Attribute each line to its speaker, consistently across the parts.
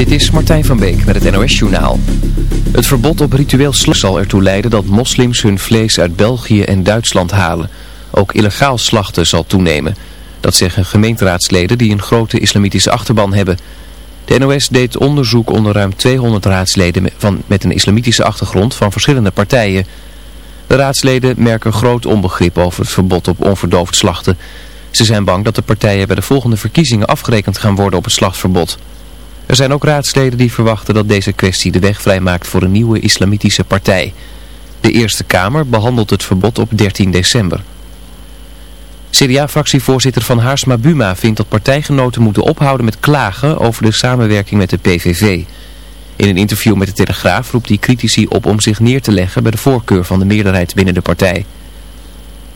Speaker 1: Dit is Martijn van Beek met het NOS Journaal. Het verbod op ritueel slachten zal ertoe leiden dat moslims hun vlees uit België en Duitsland halen. Ook illegaal slachten zal toenemen. Dat zeggen gemeenteraadsleden die een grote islamitische achterban hebben. De NOS deed onderzoek onder ruim 200 raadsleden van, met een islamitische achtergrond van verschillende partijen. De raadsleden merken groot onbegrip over het verbod op onverdoofd slachten. Ze zijn bang dat de partijen bij de volgende verkiezingen afgerekend gaan worden op het slachtverbod. Er zijn ook raadsleden die verwachten dat deze kwestie de weg vrijmaakt voor een nieuwe islamitische partij. De Eerste Kamer behandelt het verbod op 13 december. CDA-fractievoorzitter Van Haarsma Buma vindt dat partijgenoten moeten ophouden met klagen over de samenwerking met de PVV. In een interview met de Telegraaf roept hij critici op om zich neer te leggen bij de voorkeur van de meerderheid binnen de partij.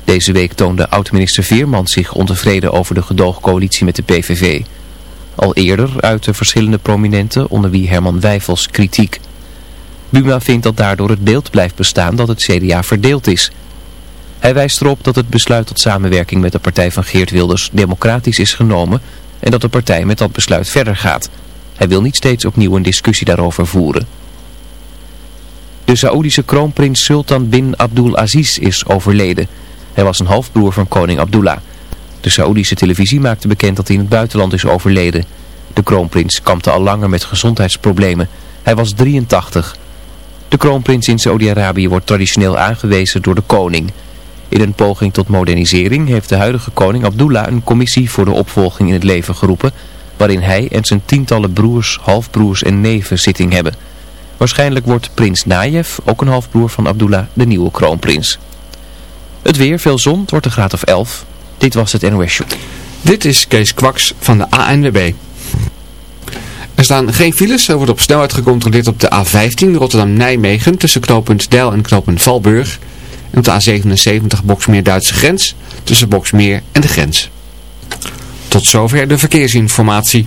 Speaker 1: Deze week toonde oud-minister Veerman zich ontevreden over de gedoogcoalitie met de PVV. Al eerder uiten verschillende prominenten, onder wie Herman Wijfels, kritiek. Buma vindt dat daardoor het beeld blijft bestaan dat het CDA verdeeld is. Hij wijst erop dat het besluit tot samenwerking met de partij van Geert Wilders democratisch is genomen en dat de partij met dat besluit verder gaat. Hij wil niet steeds opnieuw een discussie daarover voeren. De Saoedische kroonprins Sultan bin Abdul Aziz is overleden. Hij was een halfbroer van koning Abdullah. De Saoedische televisie maakte bekend dat hij in het buitenland is overleden. De kroonprins kampte al langer met gezondheidsproblemen. Hij was 83. De kroonprins in Saoedi-Arabië wordt traditioneel aangewezen door de koning. In een poging tot modernisering heeft de huidige koning Abdullah een commissie voor de opvolging in het leven geroepen... waarin hij en zijn tientallen broers, halfbroers en neven zitting hebben. Waarschijnlijk wordt prins Nayef, ook een halfbroer van Abdullah, de nieuwe kroonprins. Het weer, veel zon, wordt een graad of 11. Dit was het NOS Show.
Speaker 2: Dit is Kees Kwaks van de ANWB. Er staan geen files. Er wordt op snelheid gecontroleerd op de A15 Rotterdam-Nijmegen tussen knooppunt Deil en knooppunt Valburg. En op de A77 Boksmeer-Duitse grens tussen Boksmeer en de grens. Tot zover de verkeersinformatie.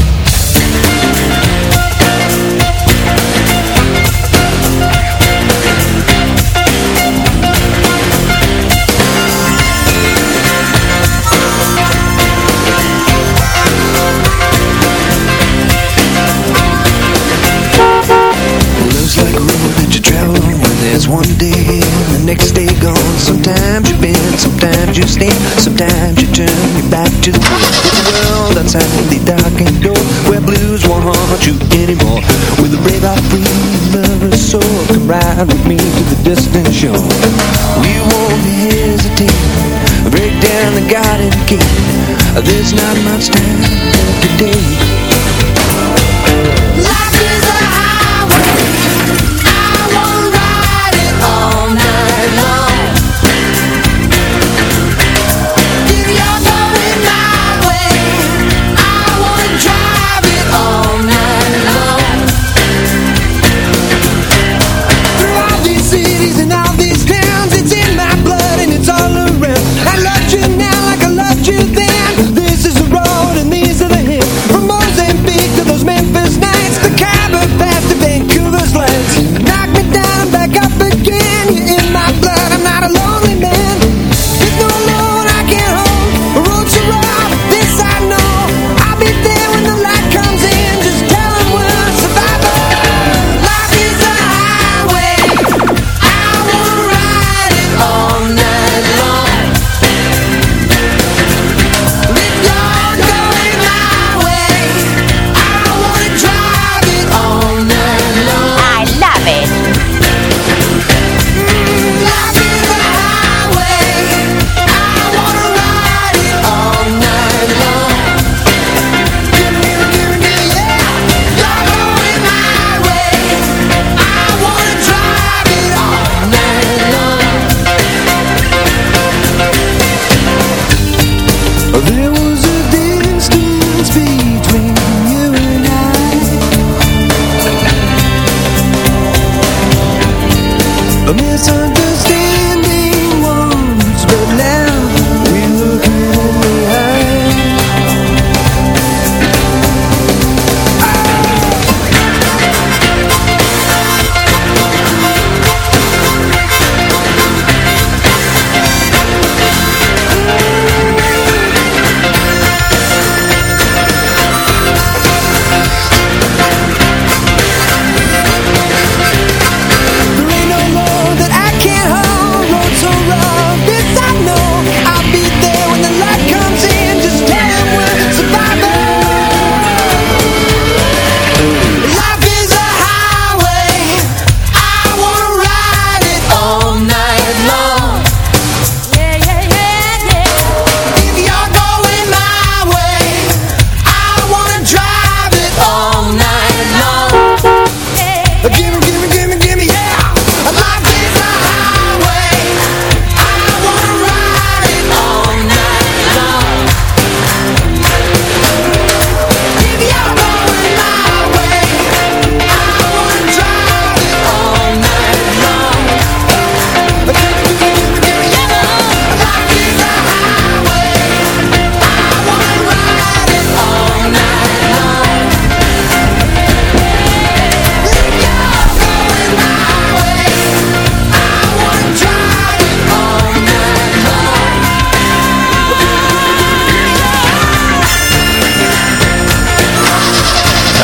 Speaker 3: One day and the next day gone. Sometimes you bend, sometimes you stand, sometimes you turn your back to the world. The world outside the darkened door where blues won't haunt you anymore. With a brave heart, free lover's soul, come ride with me to the distant shore. We won't hesitate, break down the garden gate. There's not much time left today.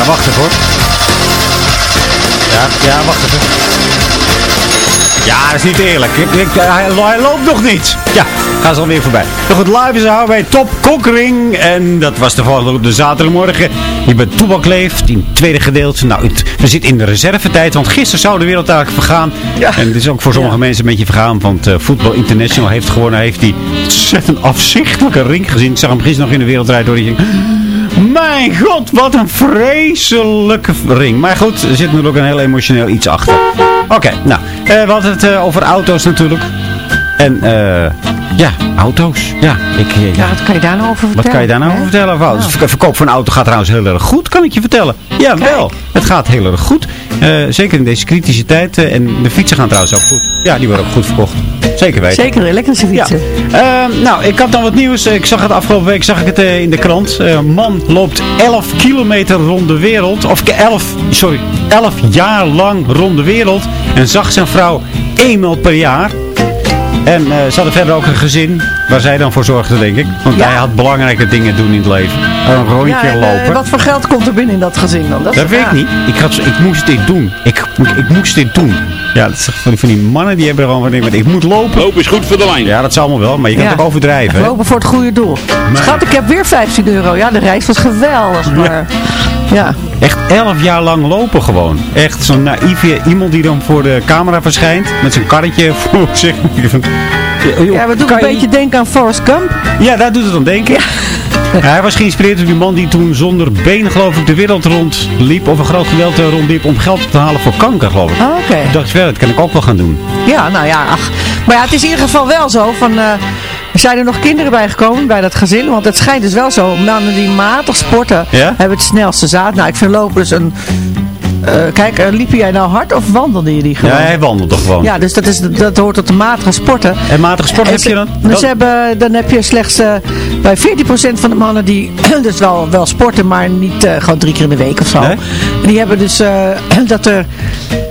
Speaker 4: Wacht even hoor. Ja, ja, wacht even. Ja, dat is niet eerlijk. Ik, ik- hij, hij loopt nog niet. Ja, gaan ze alweer voorbij. Nou goed, live is houden bij Top Kokkering. En dat was de volgende op de zaterdagmorgen. Hier bij Toebak leeft, in het tweede gedeelte. Nou, het- we zitten in de reservetijd, want gisteren zou de wereld eigenlijk vergaan. En het is ook voor sommige mensen een beetje vergaan. Want eh Football International heeft gewonnen. Hij heeft die ontzettend afzichtelijke ring gezien. Ik zag hem gisteren nog in de wereldrijd door. Die ging, mijn god, wat een vreselijke ring. Maar goed, er zit natuurlijk een heel emotioneel iets achter. Oké, nou, eh, we hadden het eh, over auto's natuurlijk. En eh, ja, auto's. Ja, ik, eh,
Speaker 5: Ja, wat kan je daar nou over vertellen?
Speaker 4: wat kan je daar nou over vertellen? Over auto's? Verkoop van een auto gaat trouwens heel erg goed, kan ik je vertellen. Ja, wel. Het gaat heel erg goed. Eh, zeker in deze kritische tijd. eh, en de fietsen gaan trouwens ook goed. Ja, die worden ook goed verkocht. Zeker weten.
Speaker 5: Zeker, elektrische fietsen.
Speaker 4: Eh, nou, ik had dan wat nieuws. Ik zag het afgelopen week zag ik het, in de krant. Man loopt 11 kilometer rond de wereld. Of 11, sorry, 11 jaar lang rond de wereld. En zag zijn vrouw eenmaal per jaar. En eh, ze hadden verder ook een gezin waar zij dan voor zorgde, denk ik. Want hij had belangrijke dingen doen in het leven. Een rondje
Speaker 5: Ja, en, eh,
Speaker 4: lopen.
Speaker 5: wat voor geld komt er binnen in dat gezin dan?
Speaker 4: Dat,
Speaker 5: is-
Speaker 4: weet
Speaker 5: ja.
Speaker 4: ik niet. Ik, had, ik moest dit doen. Ik, ik, ik moest dit doen. Ja, dat is van, die, van die mannen die hebben er gewoon van, ik moet lopen.
Speaker 6: Lopen is goed voor de lijn.
Speaker 4: Ja, dat is allemaal wel, maar je kan
Speaker 5: Ja.
Speaker 4: het ook overdrijven. hè.
Speaker 5: Lopen voor het goede doel. Schat, ik heb weer 15 euro. Ja, de reis was geweldig, maar... Ja.
Speaker 4: Echt elf jaar lang lopen gewoon. Echt zo'n naïeve iemand die dan voor de camera verschijnt. Met zijn karretje voor zich.
Speaker 5: Ja, we doen een beetje denken aan Forrest Gump.
Speaker 4: Ja, daar doet het om denken. Hij was geïnspireerd door die man die toen zonder benen geloof ik de wereld rondliep. Of een groot gedeelte rondliep om geld te halen voor kanker geloof ik.
Speaker 5: Ah, oké.
Speaker 4: Toen dacht ik, wel, dat kan ik ook wel gaan doen.
Speaker 5: Ja, nou ja, ach. Maar ja, het is in ieder geval wel zo van... eh, zijn er nog kinderen bijgekomen bij dat gezin? Want het schijnt dus wel zo. Mannen die matig sporten
Speaker 4: Ja?
Speaker 5: hebben het snelste zaad. Nou, ik vind lopen dus een... eh, kijk, eh, liep jij nou hard of wandelde je die gewoon?
Speaker 4: Ja, hij wandelde gewoon.
Speaker 5: Ja, dus dat, is, dat hoort tot de matige sporten.
Speaker 4: En matige sport
Speaker 5: En
Speaker 4: heb je dan?
Speaker 5: Dus hebben, dan heb je slechts eh, bij 14% van de mannen die dus wel, wel sporten, maar niet eh, gewoon drie keer in de week of zo.
Speaker 4: Nee?
Speaker 5: Die hebben dus eh, dat er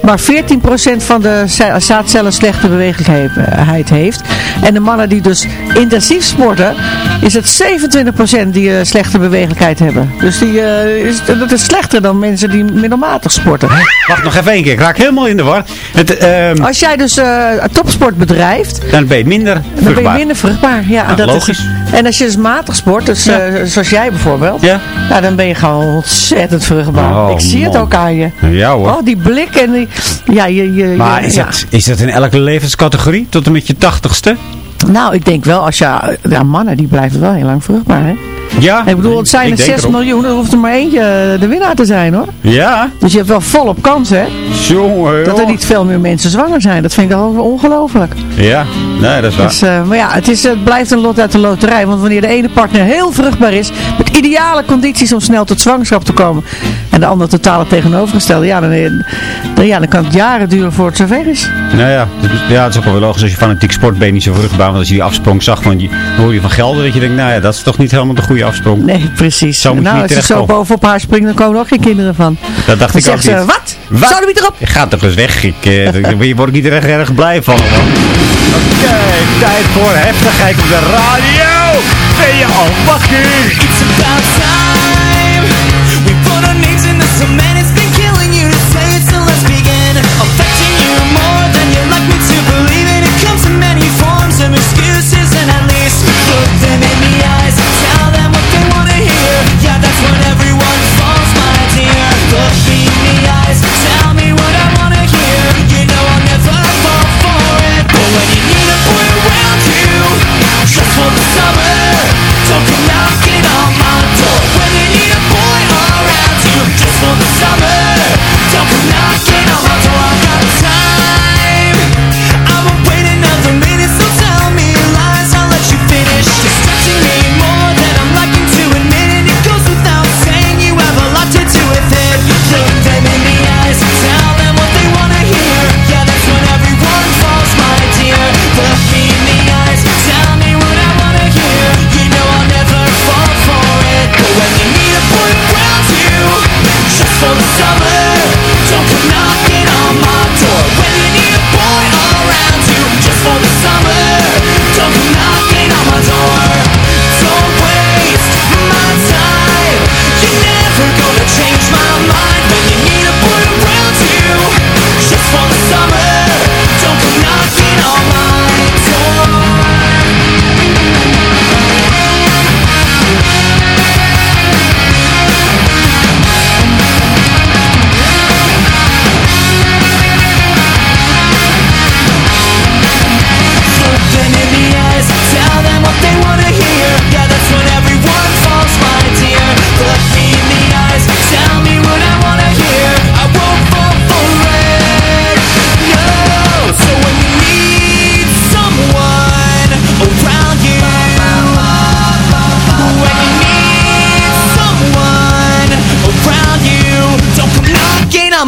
Speaker 5: maar 14% van de za- zaadcellen slechte bewegelijkheid heeft. En de mannen die dus intensief sporten, is het 27% die eh, slechte bewegelijkheid hebben. Dus die, eh, is, dat is slechter dan mensen die middelmatig sporten.
Speaker 4: Wacht nog even één keer. Ik raak helemaal in de war. Het, ehm,
Speaker 5: Als jij dus eh, topsport bedrijft,
Speaker 4: dan ben je minder
Speaker 5: dan ben je
Speaker 4: vruchtbaar.
Speaker 5: minder vruchtbaar. Ja,
Speaker 4: Ah,
Speaker 5: dat
Speaker 4: logisch.
Speaker 5: Is, en als je dus matig sport, dus,
Speaker 4: Ja.
Speaker 5: zoals jij bijvoorbeeld,
Speaker 4: Ja.
Speaker 5: nou, dan ben je gewoon ontzettend vruchtbaar.
Speaker 4: Oh,
Speaker 5: Ik zie het ook aan je.
Speaker 4: Ja hoor.
Speaker 5: Oh, die blik en die... Ja, je, je,
Speaker 4: maar
Speaker 5: je-
Speaker 4: is,
Speaker 5: ja.
Speaker 4: dat, is dat in elke levenscategorie? Tot en met je tachtigste?
Speaker 5: Nou, ik denk wel, als je... Ja, mannen, die blijven wel heel lang vruchtbaar, hè?
Speaker 4: Ja.
Speaker 5: Ik bedoel, het zijn er
Speaker 4: denk
Speaker 5: 6
Speaker 4: erop.
Speaker 5: miljoen, er hoeft er maar eentje eh, de winnaar te zijn, hoor.
Speaker 4: Ja.
Speaker 5: Dus je hebt wel volop kans, hè?
Speaker 4: Jongen,
Speaker 5: Dat er niet veel meer mensen zwanger zijn. Dat vind ik wel ongelooflijk.
Speaker 4: Ja, nee, dat is waar.
Speaker 5: Dus, eh, maar ja, het, is, het blijft een lot uit de loterij. Want wanneer de ene partner heel vruchtbaar is, ideale condities om snel tot zwangerschap te komen, en de andere totale tegenovergestelde, ja dan, dan, ja, dan kan het jaren duren voor het zover is.
Speaker 4: Nou ja, het is- ja, het is ook wel logisch als je fanatiek sport ben je niet zo vruchtbaar. Want als je die afsprong zag, van die, dan hoor je van gelden dat je denkt, nou ja, dat is toch niet helemaal de goede afsprong.
Speaker 5: Nee, precies.
Speaker 4: Zo moet je
Speaker 5: nou,
Speaker 4: niet
Speaker 5: als ze zo bovenop haar springen, dan komen er ook geen kinderen van.
Speaker 4: Dat dacht
Speaker 5: Dan
Speaker 4: ik ook
Speaker 5: zegt ze,
Speaker 4: niet.
Speaker 5: wat?
Speaker 4: Wat?
Speaker 5: Zou er erop?
Speaker 4: Je gaat toch eens weg. Ik, eh, daar word ik niet erg, erg blij van. Oké, tijd voor heftigheid op de radio. Ben je al wakker?
Speaker 7: It's about time. We put our names in the cement It's been killing you to say it So let's begin. Affecting you more than you like me to believe And it comes in many forms of excuses And at least look them in the eyes Tell them what they want to hear. Yeah, that's when everyone falls, my dear. Look me in the eyes Tell me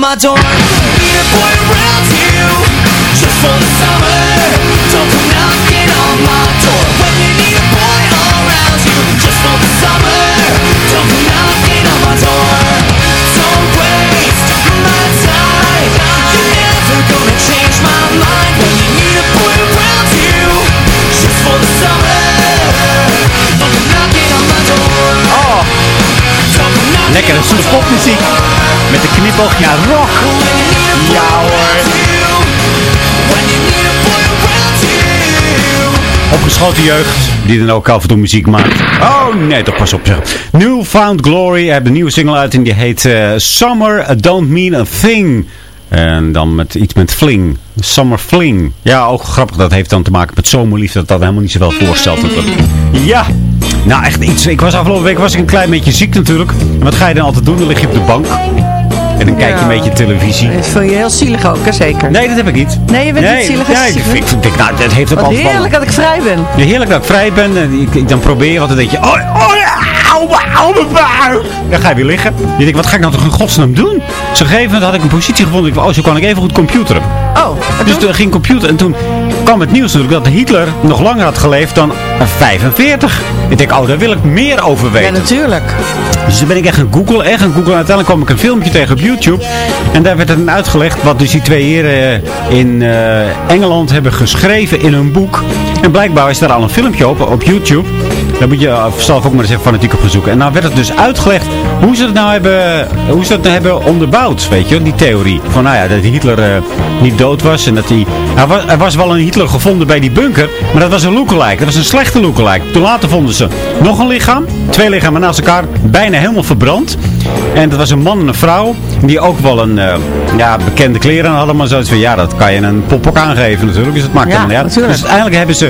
Speaker 7: my door Need a boy around you Just for the summer Don't come knocking on my door When you need a boy around you Just for the summer Don't come knocking on my door Don't waste my time You're never gonna change my mind When you need a boy around you Just for the summer Don't come knocking on my door
Speaker 4: Oh. Lekkere soort popmuziek. De knipoog naar rock. Ja hoor. Opgeschoten jeugd, die dan ook af en toe muziek maakt. Oh nee, toch pas op zeg. Newfound Glory hebben een nieuwe single uit en die heet eh, Summer Don't Mean a Thing. En dan met iets met fling. Summer fling. Ja, ook grappig. Dat heeft dan te maken met zomerliefde. Dat dat helemaal niet zoveel voorstelt. Ja. Nou, echt iets. Ik was afgelopen week was ik een klein beetje ziek natuurlijk. En wat ga je dan altijd doen? Dan lig je op de bank. En dan kijk je een beetje televisie.
Speaker 5: Dat vind je heel zielig ook, hè, zeker?
Speaker 4: Nee, dat heb ik niet.
Speaker 5: Nee, je bent
Speaker 4: nee,
Speaker 5: niet zielig
Speaker 4: Nee,
Speaker 5: als
Speaker 4: ik vind, ik, nou, dat heeft ook
Speaker 5: Wat
Speaker 4: altijd wel-
Speaker 5: heerlijk dat ik vrij ben.
Speaker 4: Ja, heerlijk dat ik vrij ben. En ik, ik dan probeer wat. Dan denk je, oh, oh mijn buik. Dan ga je weer liggen. Je denkt, wat ga ik nou toch in godsnaam doen? Een gegeven moment had ik een positie gevonden. Ik dacht, oh, zo kan ik even goed computeren.
Speaker 5: Oh,
Speaker 4: Dus toen ging computer en toen kwam het nieuws natuurlijk dat Hitler nog langer had geleefd dan 45. Ik denk, oh, daar wil ik meer over
Speaker 5: Ja,
Speaker 4: weten.
Speaker 5: natuurlijk.
Speaker 4: Dus toen ben ik echt gaan googlen, echt gaan googlen. En uiteindelijk kwam ik een filmpje tegen op YouTube. En daar werd het uitgelegd wat dus die twee heren in eh, Engeland hebben geschreven in hun boek. En blijkbaar is daar al een filmpje op, op YouTube. Daar moet je eh, zelf ook maar eens even fanatiek op gaan zoeken. En nou werd het dus uitgelegd hoe ze het nou hebben, hoe ze het nou hebben onderbouwd, weet je, die theorie. Van nou ja, dat Hitler eh, niet dood was en dat hij... Er was, er was wel een Hitler gevonden bij die bunker, maar dat was een lookalike. Dat was een slechte lookalike. Toen later vonden ze nog een lichaam, twee lichamen naast elkaar, bijna helemaal verbrand. En dat was een man en een vrouw, die ook wel een eh, ja, bekende kleren hadden, maar zoiets van, ja, dat kan je een pop ook aangeven natuurlijk, dus het maakt
Speaker 5: Ja,
Speaker 4: helemaal niet uit.
Speaker 5: natuurlijk.
Speaker 4: Dus uiteindelijk hebben ze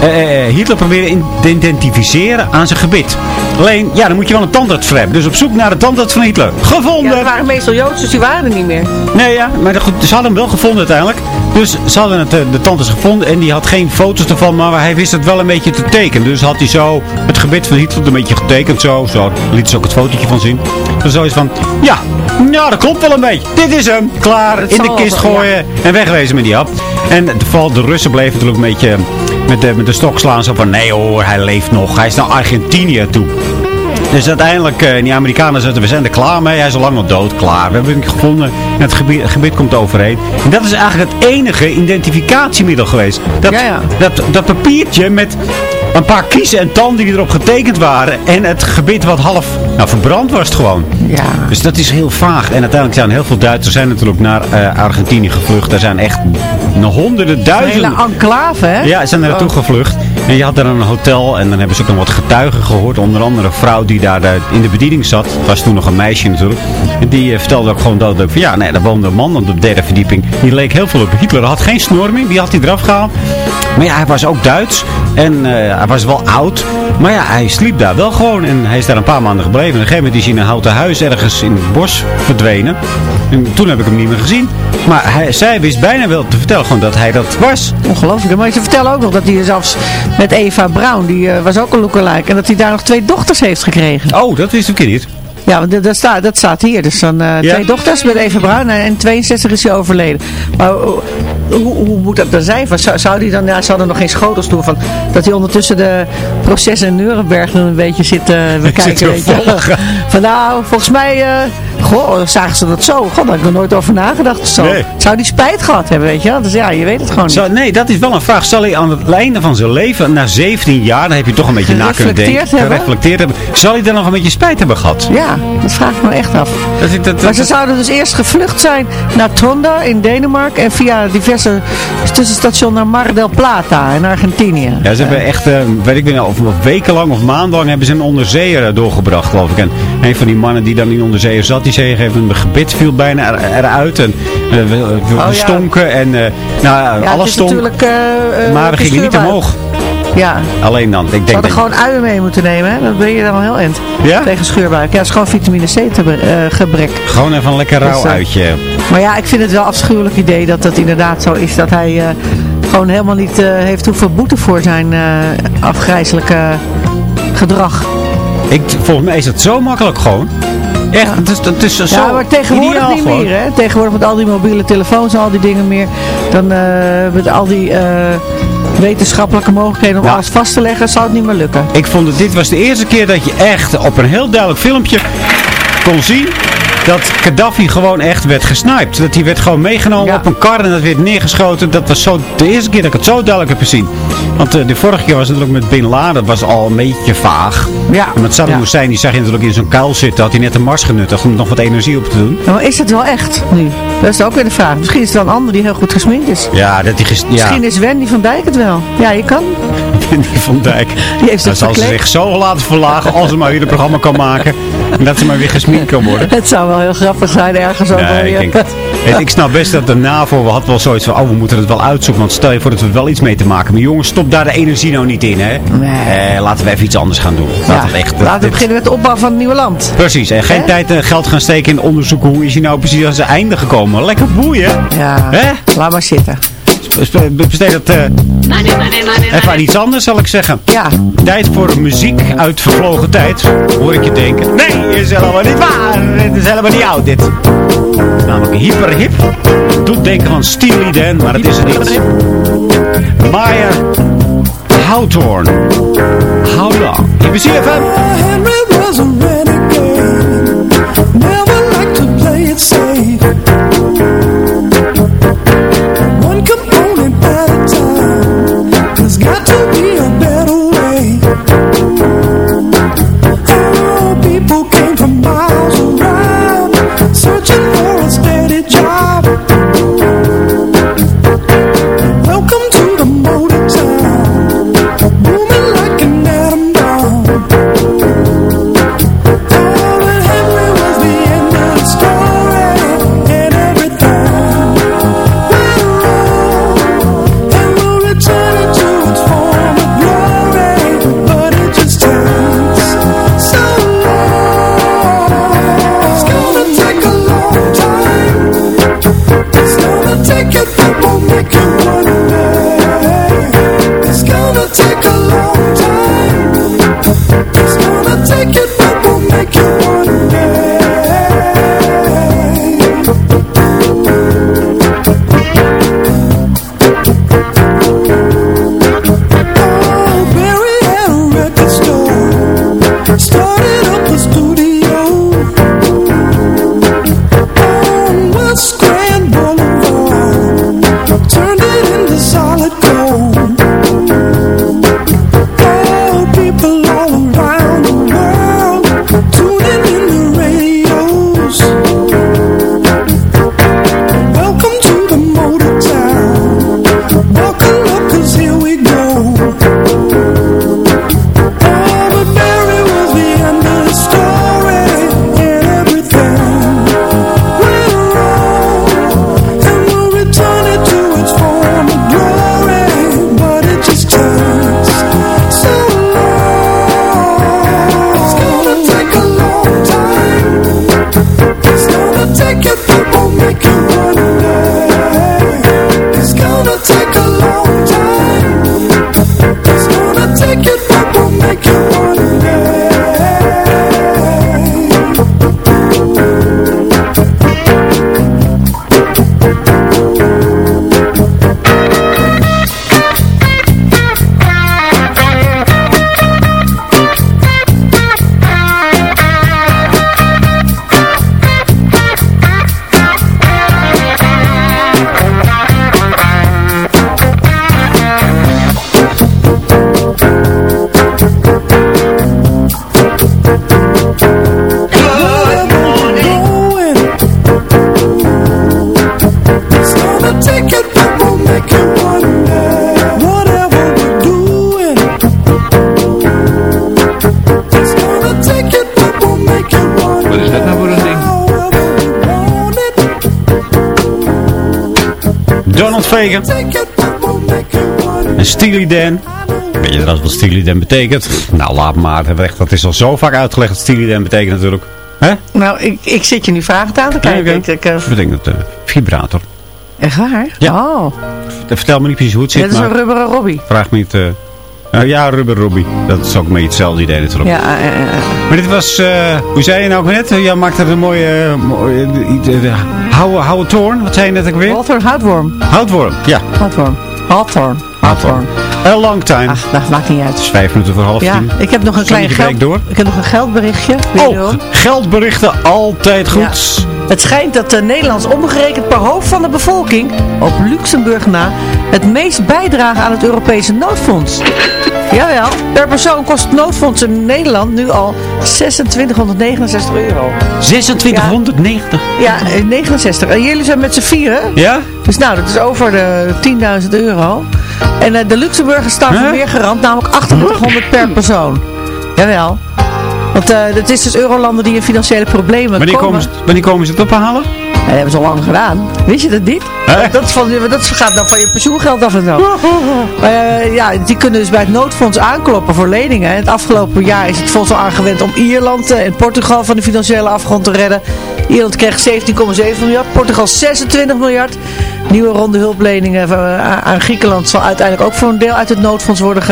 Speaker 4: eh, eh, Hitler proberen te identificeren aan zijn gebit. Alleen, ja, dan moet je wel een tandarts voor hebben. Dus op zoek naar de tandarts van Hitler. Gevonden!
Speaker 5: Ja, waren meestal Joods, dus die waren er niet meer.
Speaker 4: Nee, ja, maar goed, ze hadden hem wel gevonden uiteindelijk. Dus ze hadden het, eh, de tandarts gevonden en die had geen foto's ervan, maar hij wist het wel een beetje te tekenen. Dus had hij zo het gebit van Hitler een beetje getekend, zo. Zo liet ze ook het fotootje van zien. Dus zo is van, ja, ja, dat klopt wel een beetje. Dit is hem, klaar, in de kist gooien en wegwezen met die hap. En de, de Russen bleven natuurlijk een beetje met de, met de stok slaan. Zo van, nee hoor, hij leeft nog. Hij is naar Argentinië toe. Dus uiteindelijk, eh, die Amerikanen zeiden, we zijn er klaar mee. Hij is al lang al dood, klaar. We hebben hem gevonden en het gebied, het gebied komt overheen. En dat is eigenlijk het enige identificatiemiddel geweest. Dat,
Speaker 5: Ja, ja.
Speaker 4: dat, dat papiertje met een paar kiezen en tanden die erop getekend waren. En het gebied wat half nou, verbrand was het gewoon.
Speaker 5: Ja.
Speaker 4: Dus dat is heel vaag. En uiteindelijk zijn heel veel Duitsers zijn natuurlijk naar eh, Argentinië gevlucht. Er zijn echt honderden,
Speaker 5: Een hele
Speaker 4: duizenden...
Speaker 5: enclave, hè?
Speaker 4: Ja, ze zijn er naartoe
Speaker 5: Oh.
Speaker 4: gevlucht. En je had daar een hotel en dan hebben ze ook nog wat getuigen gehoord. Onder andere een vrouw die daar eh, in de bediening zat. Was toen nog een meisje natuurlijk. En die eh, vertelde ook gewoon doodleuk van ja, nee, daar woonde een man op de derde verdieping. Die leek heel veel op Hitler. Had geen snorming, die had hij eraf gehaald. Maar ja, hij was ook Duits. En eh, hij was wel oud. Maar ja, hij sliep daar wel gewoon. En hij is daar een paar maanden gebleven. En op een gegeven moment is hij in een houten huis ergens in het bos verdwenen. En toen heb ik hem niet meer gezien. Maar hij, zij wist bijna wel te vertellen gewoon dat hij dat was.
Speaker 5: Ongelooflijk. Maar ze vertellen ook nog dat hij zelfs met Eva Braun, die eh, was ook een lookalike, en dat hij daar nog twee dochters heeft gekregen.
Speaker 4: Oh, dat wist ik niet.
Speaker 5: Ja, want dat, staat, dat staat hier. Dus dan eh,
Speaker 4: Ja?
Speaker 5: twee dochters met Eva Braun en in 62 is hij overleden. Maar eh, hoe, hoe moet dat dan zijn? Van, zou, zou die dan, ja, ze hadden nog geen schotels toe van dat hij ondertussen de processen in Nuremberg een beetje zit eh bekijken.
Speaker 4: Zit te
Speaker 5: weet je.
Speaker 4: volgen.
Speaker 5: Van nou, volgens mij, goh, zagen ze dat zo? God, daar heb ik nog nooit over nagedacht. Zo.
Speaker 4: Nee.
Speaker 5: Zou die spijt gehad hebben, weet je wel? Dus ja, je weet het gewoon niet.
Speaker 4: Zou- nee, dat is wel een vraag. Zal hij aan het einde van zijn leven, na 17 jaar, dan heb je toch een beetje na kunnen denken.
Speaker 5: Hebben?
Speaker 4: Gereflecteerd hebben. Zal hij dan nog een beetje spijt hebben gehad?
Speaker 5: Ja, dat vraag ik me echt af.
Speaker 4: Dat, dat,
Speaker 5: Maar ze zouden dus eerst gevlucht zijn naar Tronda in Denemarken en via diverse tussenstations naar Mar del Plata in Argentinië.
Speaker 4: ja, ze hebben echt, eh, weet ik niet, of, of wekenlang of maandenlang hebben ze een onderzeeër eh, doorgebracht, geloof ik. En een van die mannen die dan in onderzeeër zat, die even, mijn gebit viel bijna er- eruit. En eh, we,
Speaker 5: Oh, ja.
Speaker 4: stonken en eh, nou,
Speaker 5: Ja,
Speaker 4: alles stonk.
Speaker 5: eh,
Speaker 4: Maar we gingen niet omhoog.
Speaker 5: Ja,
Speaker 4: Alleen dan. Ik
Speaker 5: ze
Speaker 4: denk
Speaker 5: hadden
Speaker 4: dat,
Speaker 5: gewoon uien mee moeten nemen, hè? Dat ben je dan wel heel eind.
Speaker 4: Ja?
Speaker 5: Tegen scheurbuik. Ja, het is gewoon vitamine C te gebrek.
Speaker 4: gewoon even een lekker rauw
Speaker 5: Dus,
Speaker 4: uitje.
Speaker 5: Maar ja, ik vind het wel een afschuwelijk idee dat dat inderdaad zo is. Dat hij gewoon helemaal niet heeft hoeven boeten voor zijn afgrijzelijke gedrag.
Speaker 4: Ik, volgens mij is het zo makkelijk gewoon. Echt, is zo
Speaker 5: Ja, maar tegenwoordig niet
Speaker 4: gewoon.
Speaker 5: meer, hè. Tegenwoordig met al die mobiele telefoons en al die dingen meer. Dan eh, met al die eh, wetenschappelijke mogelijkheden om
Speaker 4: Ja.
Speaker 5: alles vast te leggen, zal het niet meer lukken.
Speaker 4: Ik vond het, dit was de eerste keer dat je echt op een heel duidelijk filmpje kon zien dat Gaddafi gewoon echt werd gesniped. Dat hij werd gewoon meegenomen op een kar en dat werd neergeschoten. Dat was zo de eerste keer dat ik het zo duidelijk heb gezien. Want eh, de vorige keer was het ook met Bin Laden, dat was al een beetje vaag.
Speaker 5: Ja.
Speaker 4: En met Saddam
Speaker 5: Ja.
Speaker 4: Hussein, die zag je natuurlijk in zo'n kuil zitten. Had hij net een mars genuttigd om nog wat energie op te doen.
Speaker 5: Ja, maar is het wel echt nu? Dat is ook weer de vraag. Misschien is het wel een ander die heel goed gesminkt is.
Speaker 4: Ja, dat ges- ja.
Speaker 5: Misschien is Wendy van Dijk het wel. Ja, je kan.
Speaker 4: Wendy van Dijk.
Speaker 5: Die heeft zich
Speaker 4: zal ze zich zo laten verlagen als ze maar weer een programma kan maken. En dat ze maar weer gesminkt kan worden.
Speaker 5: Het zou wel heel grappig zijn ergens
Speaker 4: Nee, ik,
Speaker 5: weer.
Speaker 4: denk het. Het- ik snap best dat de NAVO we had wel zoiets van, oh we moeten het wel uitzoeken, want stel je voor dat we wel iets mee te maken. Maar jongens, stop daar de energie nou niet in, hè? Eh, laten we even iets anders gaan doen. Laten we echt,
Speaker 5: Laten we
Speaker 4: dit-
Speaker 5: beginnen met de opbouw van het nieuwe land.
Speaker 4: Precies, en geen tijd en geld gaan steken in onderzoeken hoe is hij nou precies aan zijn einde gekomen. Lekker boeien.
Speaker 5: Ja, laat maar zitten.
Speaker 4: Besteed dat eh, even aan iets anders, zal ik zeggen.
Speaker 5: Ja.
Speaker 4: Tijd voor muziek uit vervlogen tijd. Hoor ik je denken. Nee, is helemaal niet waar. Het is helemaal niet oud, dit. Namelijk hyper hip. Doet denken van Steely Dan, maar dat is het niet. Maya Hawthorne. How long? Hier is CFM.
Speaker 8: Never liked to play it safe.
Speaker 4: Fagan. En Steely Dan. Weet je trouwens wat Steely Dan betekent? Nou, laat maar. Echt, Dat is al zo vaak uitgelegd wat Steely Dan betekent natuurlijk. Hè?
Speaker 5: Nou, ik, ik zit je nu vragen aan te kijken. Ik,
Speaker 4: oké.
Speaker 5: ik, eh,
Speaker 4: Dat betekent uh, vibrator.
Speaker 5: echt waar?
Speaker 4: Ja.
Speaker 5: Oh,
Speaker 4: Vertel me niet precies hoe het zit,
Speaker 5: dit is een rubberen Robbie.
Speaker 4: vraag me niet... eh, Nou ja, Rubber Robbie. Dat is ook beetje hetzelfde idee natuurlijk.
Speaker 5: Ja, ja, ja.
Speaker 4: Maar dit was, eh, hoe zei je nou net? Jij maakte een mooie, eh, mooie houwe, houwe toorn. Wat zei je net ook weer?
Speaker 5: Walter Houtworm.
Speaker 4: Houtworm, ja.
Speaker 5: Houtworm. Hawthorne. Hawthorne.
Speaker 4: A long time.
Speaker 5: Ach, dat maakt niet uit.
Speaker 4: Vijf minuten voor half
Speaker 5: Ja,
Speaker 4: tien.
Speaker 5: ik heb nog een klein geld,
Speaker 4: door.
Speaker 5: ik heb nog een geldberichtje.
Speaker 4: Oh, geldberichten altijd goed.
Speaker 5: Het schijnt dat de Nederlands omgerekend per hoofd van de bevolking, op Luxemburg na, het meest bijdragen aan het Europese noodfonds. Jawel, per persoon kost het noodfonds in Nederland nu al 2669 euro.
Speaker 4: 2690?
Speaker 5: Ja, eh, 69. En jullie zijn met z'n vieren.
Speaker 4: Ja?
Speaker 5: Dus nou, dat is over de 10.000 euro. En eh, de Luxemburgers staan
Speaker 4: Huh?
Speaker 5: meer garant, namelijk 3800 per persoon. Jawel. Want eh het is dus eurolanden die in financiële problemen
Speaker 4: Wanneer
Speaker 5: komen.
Speaker 4: komen, ze, wanneer komen ze het ophalen?
Speaker 5: Ja, dat hebben ze al lang gedaan. Wist je dat niet? Dat, van, dat gaat dan van je pensioengeld af en zo. Maar eh, ja, die kunnen dus bij het noodfonds aankloppen voor leningen. En het afgelopen jaar is het fonds al aangewend om Ierland eh, en Portugal van de financiële afgrond te redden. Ierland kreeg 17,7 miljard, Portugal 26 miljard. Nieuwe ronde hulpleningen van, eh, aan Griekenland zal uiteindelijk ook voor een deel uit het noodfonds worden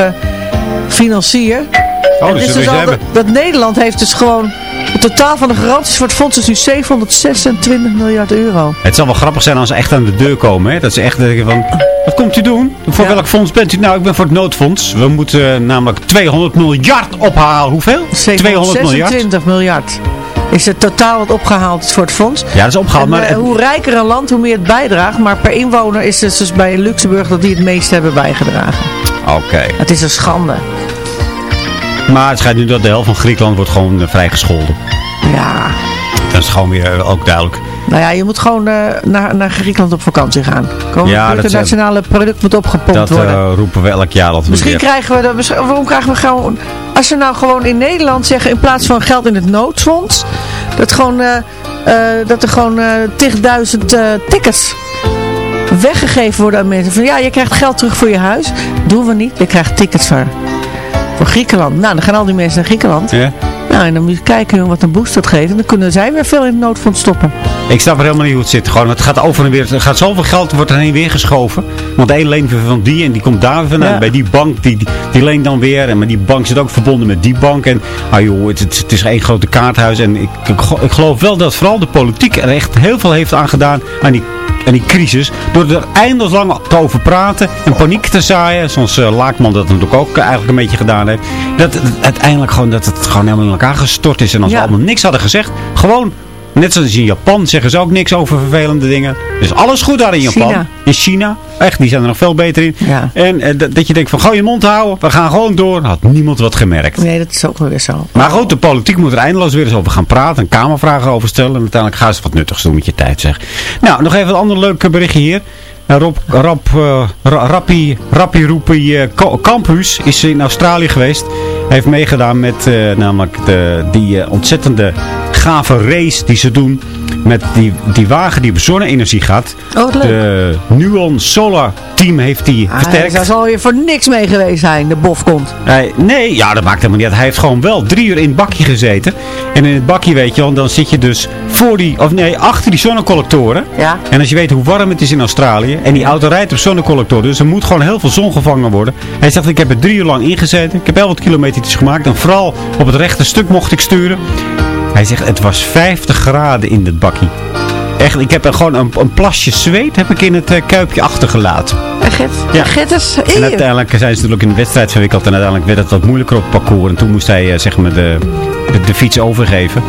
Speaker 5: gefinancierd.
Speaker 4: Oh, dus
Speaker 5: dus al dat, dat Nederland heeft dus gewoon... Het totaal van de garanties voor het fonds is nu 726 miljard euro.
Speaker 4: Het zal wel grappig zijn als ze echt aan de deur komen. Hè? Dat ze echt denken van, wat komt u doen? Voor welk fonds bent u? Nou, ik ben voor het noodfonds. We moeten eh, namelijk 200 miljard ophalen. Hoeveel? 200 miljard?
Speaker 5: 726 miljard. Is het totaal wat opgehaald is voor het fonds.
Speaker 4: Ja, dat is opgehaald.
Speaker 5: En,
Speaker 4: maar
Speaker 5: eh, hoe rijker een land, hoe meer het bijdraagt. Maar per inwoner is het dus bij Luxemburg dat die het meest hebben bijgedragen.
Speaker 4: Oké.
Speaker 5: Het is een schande.
Speaker 4: Maar het schijnt nu dat de helft van Griekenland wordt gewoon eh, vrijgescholden.
Speaker 5: Ja.
Speaker 4: Dat is gewoon weer eh, ook duidelijk.
Speaker 5: Nou ja, je moet gewoon eh, naar, naar Griekenland op vakantie gaan. Gewoon
Speaker 4: Ja,
Speaker 5: het
Speaker 4: dat is-
Speaker 5: nationale product moet opgepompt
Speaker 4: Dat
Speaker 5: worden.
Speaker 4: eh, roepen we elk jaar. Dat
Speaker 5: Misschien krijgen we dat. Waarom krijgen we gewoon. Als ze nou gewoon in Nederland zeggen. in plaats van geld in het noodfonds. dat, gewoon, dat er gewoon eh 10.000 eh, tickets weggegeven worden aan mensen. Van ja, je krijgt geld terug voor je huis. Doen we niet. Je krijgt tickets voor, Griekenland. Nou, dan gaan al die mensen naar Griekenland.
Speaker 4: Ja?
Speaker 5: Nou, en dan moet je kijken wat een boost dat geeft. En dan kunnen zij weer veel in het noodfonds stoppen.
Speaker 4: Ik snap er helemaal niet hoe het zit. Gewoon, het gaat over en weer. Er gaat zoveel geld, wordt er heen en weer geschoven. Want de een leent weer van die en die komt daar vandaan.
Speaker 5: Ja.
Speaker 4: Bij die bank, die, die, die leent dan weer. En maar die bank zit ook verbonden met die bank. En ah joh, het, het, het is één grote kaarthuis. En ik, ik, ik geloof wel dat vooral de politiek er echt heel veel heeft aan gedaan. Aan die, aan die crisis. Door er eindeloos lang te over praten. En paniek te zaaien. Zoals eh, Laakman dat natuurlijk ook eigenlijk een beetje gedaan heeft. Dat het uiteindelijk gewoon, dat het gewoon helemaal in elkaar gestort is. En als
Speaker 5: Ja.
Speaker 4: we allemaal niks hadden gezegd. Gewoon Net zoals in Japan zeggen ze ook niks over vervelende dingen. Dus alles goed daar in Japan.
Speaker 5: China.
Speaker 4: In China. Echt, die zijn er nog veel beter in.
Speaker 5: Ja.
Speaker 4: En eh, dat- je denkt van, gooi je mond houden. We gaan gewoon door. Had niemand wat gemerkt.
Speaker 5: Nee, dat is ook wel weer zo.
Speaker 4: Maar goed, de politiek moet er eindeloos weer eens over gaan praten. En kamervragen over stellen. En uiteindelijk gaan ze wat nuttigs doen met je tijd, zeg. Nou, nog even een ander leuk berichtje hier. Eh, Rob, Rap, eh, Ra- Rappie, Roepie Campus is in Australië geweest. Heeft meegedaan met eh, namelijk de, die eh, ontzettende gave race die ze doen. Met die, die wagen die op zonne-energie gaat.
Speaker 5: Oh, wat leuk.
Speaker 4: De Nuon Solar Team heeft die
Speaker 5: Ah, hij
Speaker 4: versterkt.
Speaker 5: zou zal hier voor niks mee geweest zijn, de bof komt.
Speaker 4: Hij, nee, ja, dat maakt helemaal niet uit. Hij heeft gewoon wel drie uur in het bakje gezeten. En in het bakje, weet je wel, dan zit je dus voor die, of nee, achter die zonnecollectoren.
Speaker 5: Ja.
Speaker 4: En als je weet hoe warm het is in Australië. En die auto rijdt op zonnecollectoren. Dus er moet gewoon heel veel zon gevangen worden. Hij zegt, ik heb er drie uur lang ingezeten. Ik heb 11 kilometer gemaakt. En vooral op het rechte stuk mocht ik sturen. Hij zegt, het was 50 graden in het bakje. Echt, ik heb er gewoon een, een plasje zweet heb ik in het eh, kuipje achtergelaten.
Speaker 5: Echt?
Speaker 4: Ja.
Speaker 5: Gitters?
Speaker 4: En uiteindelijk zijn ze natuurlijk in de wedstrijd verwikkeld. En uiteindelijk werd het wat moeilijker op het parcours. En toen moest hij eh, zeg maar de, de, de fiets overgeven.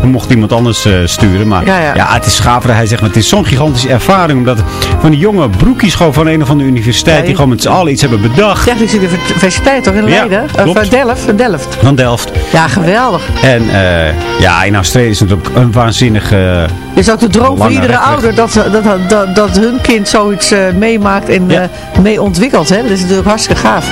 Speaker 4: Dan mocht iemand anders eh, sturen. Maar
Speaker 5: Ja, ja.
Speaker 4: het is schaver. Hij zegt, maar het is zo'n gigantische ervaring. Omdat van die jonge broekjes gewoon van een of andere universiteit.
Speaker 5: Ja,
Speaker 4: Die gewoon met z'n allen iets hebben bedacht.
Speaker 5: Technische universiteit toch in
Speaker 4: Ja,
Speaker 5: Leiden? Of eh, Delft? Delft.
Speaker 4: Van Delft.
Speaker 5: Ja, geweldig.
Speaker 4: En eh, ja, in Australië is het natuurlijk een waanzinnige...
Speaker 5: Het is ook de droom van
Speaker 4: Lange
Speaker 5: iedere
Speaker 4: rechtweg.
Speaker 5: ouder dat, dat, dat, dat hun kind zoiets eh, meemaakt en
Speaker 4: Ja.
Speaker 5: eh, mee ontwikkelt. Hè? Dat is natuurlijk hartstikke gaaf.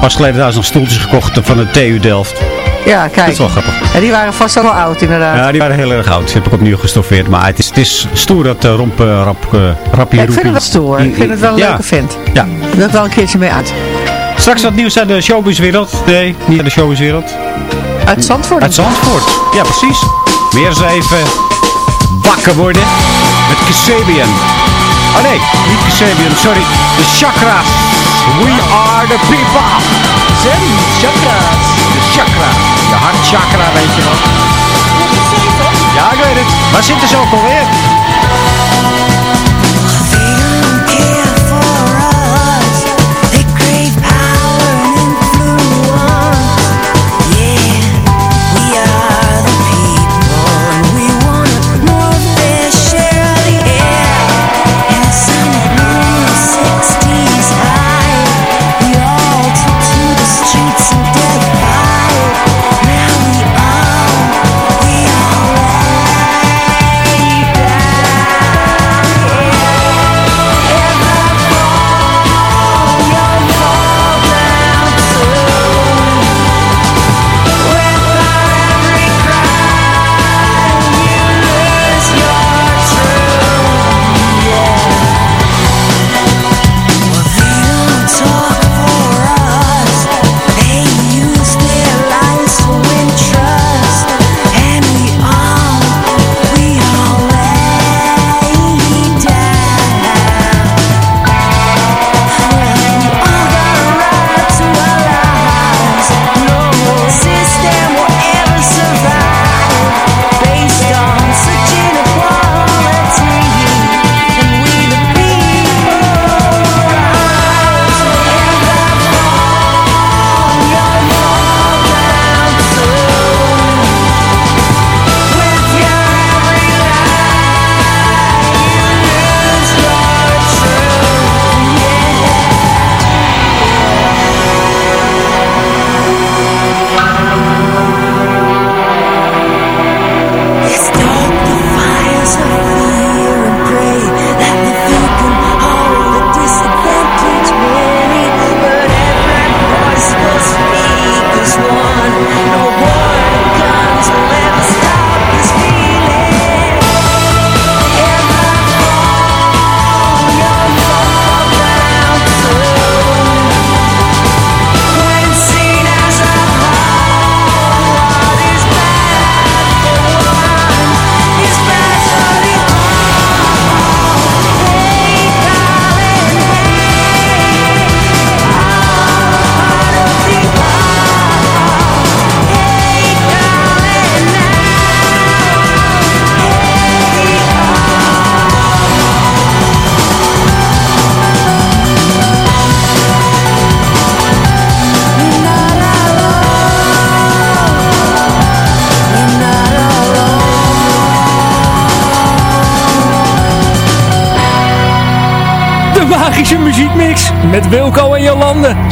Speaker 4: Pas geleden daar is nog stoeltjes gekocht van de TU Delft.
Speaker 5: Ja, kijk.
Speaker 4: Dat is wel grappig.
Speaker 5: En die waren vast al oud inderdaad.
Speaker 4: Ja, die waren heel erg oud. Ze heb ik opnieuw gestoffeerd. Maar het is, het is stoer dat uh, Romp, uh, rap, uh, Rappie
Speaker 5: Ja, ik vind het wel stoer. Ik vind het wel een
Speaker 4: Ja.
Speaker 5: leuke vent.
Speaker 4: Ja.
Speaker 5: Ik wil wel een keertje mee uit.
Speaker 4: Straks wat nieuws uit de showbizwereld. Nee, niet uit de showbizwereld.
Speaker 5: Uit Zandvoort?
Speaker 4: Uit Zandvoort. Ja, precies. Weer eens even wakker worden met Kasabian. Oh nee, niet Kasabian, sorry. De Chakra's.
Speaker 7: We are the people. Zen chakras. De chakra. De hartchakra, weet je wel. Ja, ik weet het. Waar zitten ze ook alweer?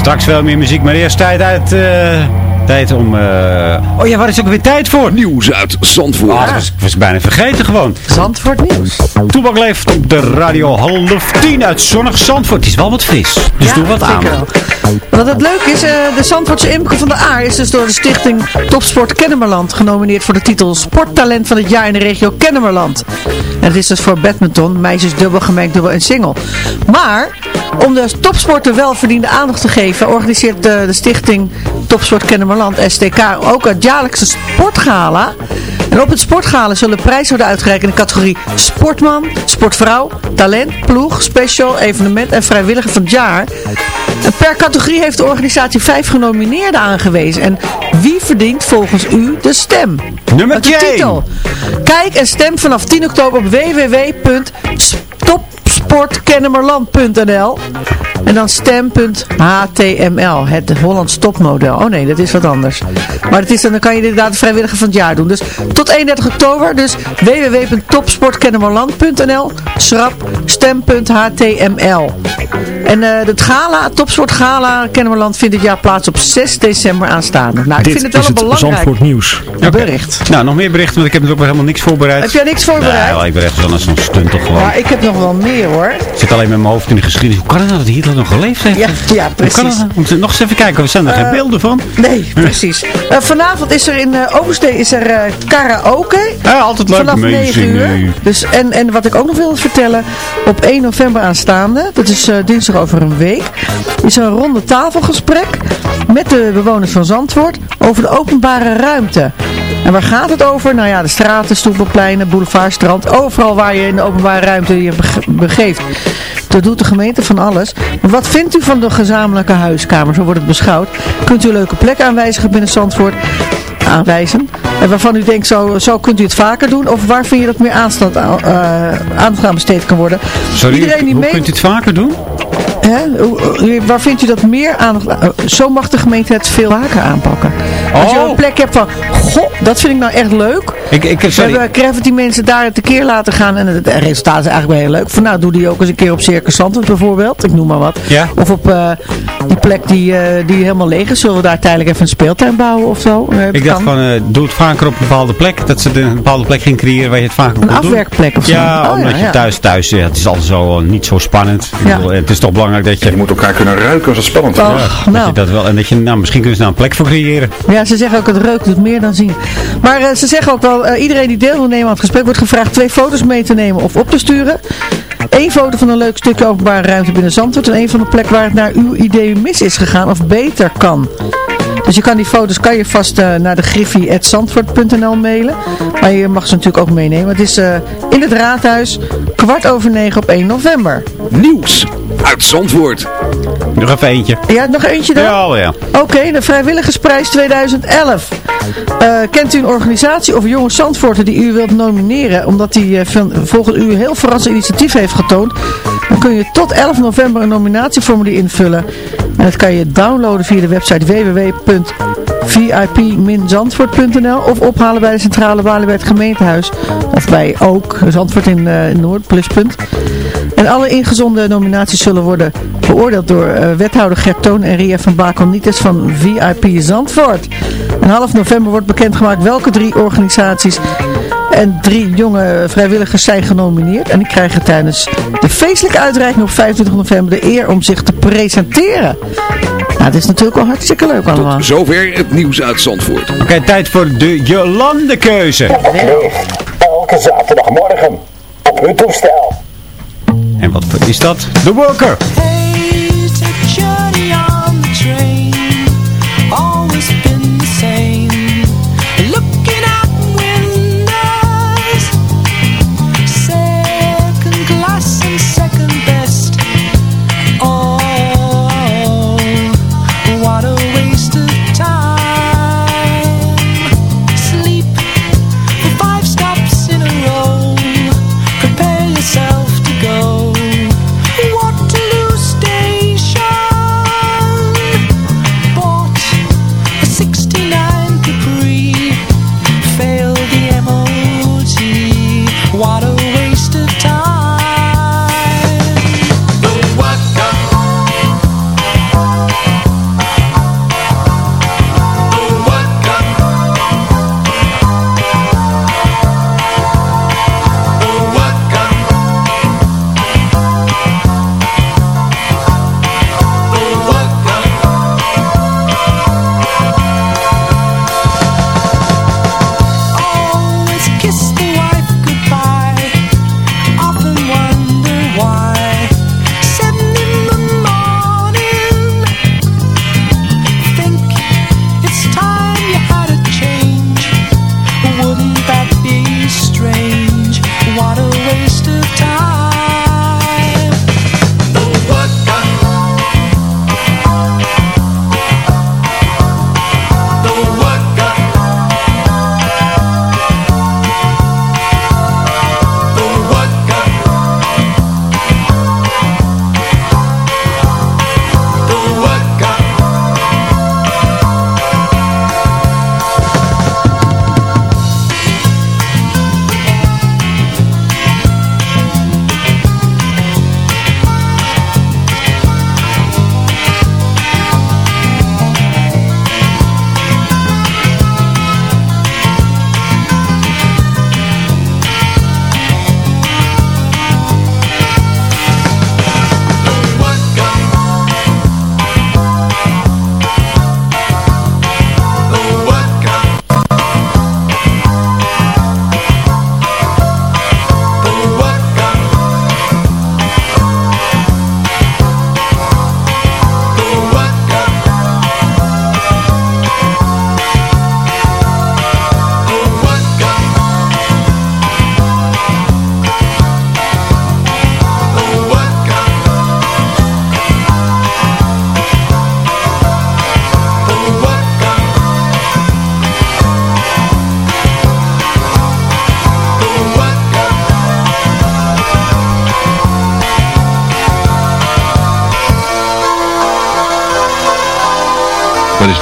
Speaker 7: Straks veel meer muziek, maar eerst tijd uit... eh, tijd om... eh, Oh ja, waar is ook weer tijd voor?
Speaker 9: Nieuws uit Zandvoort.
Speaker 7: Ah, dat was, ik was bijna vergeten gewoon.
Speaker 5: Zandvoort nieuws.
Speaker 7: Toebak leeft op de radio half tien uit zonnig Zandvoort. Het is wel wat fris, dus
Speaker 5: Ja,
Speaker 7: doe wat aan.
Speaker 5: wel. Wat het leuke is, eh, de Zandvoortse Imke van de Aar is dus door de stichting Topsport Kennemerland genomineerd voor de titel Sporttalent van het jaar in de regio Kennemerland. En het is dus voor badminton, meisjes dubbel, gemengd dubbel en single. Maar, om de topsporter welverdiende aandacht te geven, organiseert de, de stichting Topsport Kennemerland, STK, ook het jaarlijkse sportgala. En op het sportgala zullen prijzen worden uitgereikt in de categorie sportman, sportvrouw, talent, ploeg, special, evenement en vrijwilliger van het jaar. En per categorie heeft de organisatie vijf genomineerden aangewezen. En wie verdient volgens u de stem?
Speaker 7: Nummer
Speaker 5: Met de titel. Kijk en stem vanaf 10 oktober op www.topsportkennemerland.nl en dan stem.html, het Hollands topmodel. Oh nee, dat is wat anders. Maar het is, dan kan je inderdaad vrijwilliger van het jaar doen. Dus tot 31 oktober, dus www.topsportkennemerland.nl, schrap stem.html. En eh, het gala, Topsport Gala Kennemerland vindt dit jaar plaats op 6 december aanstaande. Nou, ik
Speaker 10: Dit
Speaker 5: vind het wel
Speaker 10: is
Speaker 5: een
Speaker 10: het
Speaker 5: belangrijk
Speaker 10: Zandvoort nieuws.
Speaker 5: bericht.
Speaker 7: Nou, nog meer berichten, want ik heb natuurlijk helemaal niks voorbereid.
Speaker 5: Heb jij niks voorbereid?
Speaker 7: Nee, ik ben echt zo'n zo'n stunt toch gewoon.
Speaker 5: Maar ik heb nog wel meer hoor.
Speaker 7: Ik zit alleen met mijn hoofd in de geschiedenis. Hoe kan het nou dat Hitler nog geleefd heeft?
Speaker 5: Ja, ja
Speaker 7: Hoe
Speaker 5: precies.
Speaker 7: kan het nou? Nog eens even kijken, we zijn er geen
Speaker 5: Eh,
Speaker 7: beelden van.
Speaker 5: Nee, precies. Eh, vanavond is er in uh, Overstee is er eh, karaoke.
Speaker 7: Ja, altijd leuk
Speaker 5: Vanaf
Speaker 7: meezingen.
Speaker 5: 9 uur. Dus, en, en wat ik ook nog wil vertellen, op 1 november aanstaande, dat is dinsdag over een week, is er een ronde tafelgesprek met de bewoners van Zandvoort over de openbare ruimte. En waar gaat het over? Nou ja, de straten, stoepen, pleinen, boulevard, strand. Overal waar je in de openbare ruimte je begeeft. Dat doet de gemeente van alles. Maar wat vindt u van de gezamenlijke huiskamer? Zo wordt het beschouwd. Kunt u een leuke plek aanwijzigen binnen Zandvoort? aanwijzen. En waarvan u denkt, zo, zo kunt u het vaker doen. Of waar vind je dat meer aandacht, eh aandacht aan besteed kan worden.
Speaker 4: Sorry,
Speaker 5: Iedereen die
Speaker 4: hoe
Speaker 5: mee...
Speaker 4: kunt u het vaker doen?
Speaker 5: Hè? Waar vindt u dat meer aandacht aan- Zo mag de gemeente het veel vaker aanpakken. Als je
Speaker 4: Oh.
Speaker 5: een plek hebt van, goh, dat vind ik nou echt leuk.
Speaker 4: Ik, ik,
Speaker 5: We hebben Gravity mensen daar tekeer laten gaan en het resultaat is eigenlijk wel heel leuk. Van nou, doe die ook eens een keer op Circus Zandvoort bijvoorbeeld. Ik noem maar wat.
Speaker 4: Ja.
Speaker 5: Of op eh, die plek die, eh, die helemaal leeg is. Zullen we daar tijdelijk even een speeltuin bouwen of zo? Eh,
Speaker 4: Ik dacht van, eh, doe het vaker op een bepaalde plek. Dat ze een bepaalde plek ging creëren waar je het vaker
Speaker 5: Een
Speaker 4: kon doen.
Speaker 5: afwerkplek of zo.
Speaker 4: Ja,
Speaker 5: Oh,
Speaker 4: omdat
Speaker 5: ja,
Speaker 4: je
Speaker 5: ja.
Speaker 4: thuis, thuis, ja, het is altijd zo niet zo spannend. Bedoel, het is toch belangrijk dat je...
Speaker 11: Je moet elkaar kunnen ruiken als het spannend
Speaker 5: Oh,
Speaker 11: is.
Speaker 4: dat
Speaker 5: nou.
Speaker 4: je dat wel, en dat je, nou, misschien kunnen ze daar een plek voor creëren.
Speaker 5: Ja, ze zeggen ook het reuk doet meer dan zien. Maar eh, ze zeggen ook wel, eh, iedereen die deel wil nemen aan het gesprek wordt gevraagd twee foto's mee te nemen of op te sturen. Eén foto van een leuk stukje openbare ruimte binnen Zandvoort en één van de plek waar het naar uw idee mis is gegaan of beter kan. Dus je kan die foto's kan je vast eh, naar de griffie.zandvoort.nl mailen. Maar je mag ze natuurlijk ook meenemen. Het is eh, in het raadhuis, kwart over negen op 1 november.
Speaker 9: Nieuws uit Zandvoort.
Speaker 4: Nog even eentje.
Speaker 5: Ja, nog eentje dan?
Speaker 4: Ja, wel, ja.
Speaker 5: Oké, de Vrijwilligersprijs 2011. Eh, kent u een organisatie of jonge Zandvoorter die u wilt nomineren, omdat die eh, van- volgens u heel verrassend initiatief heeft getoond? Dan kun je tot 11 november een nominatieformulier invullen. En dat kan je downloaden via de website Vincent. www.vip-zandvoort.nl of ophalen bij de centrale balie bij het gemeentehuis. Of bij ook Zandvoort in, eh, in Noord, pluspunt. En alle ingezonden nominaties zullen worden beoordeeld door eh, wethouder Gert Toon en Ria van Bakonitis van VIP Zandvoort. En half november wordt bekendgemaakt welke drie organisaties en drie jonge vrijwilligers zijn genomineerd. En die krijgen tijdens de feestelijke uitreiking op 25 november de eer om zich te presenteren. Nou, dat is natuurlijk wel hartstikke leuk allemaal.
Speaker 9: Zover het nieuws uit Zandvoort.
Speaker 4: Oké, tijd voor de Jolande-keuze.
Speaker 12: Elke zaterdagmorgen op uw toestel.
Speaker 4: En wat is dat? De Worker.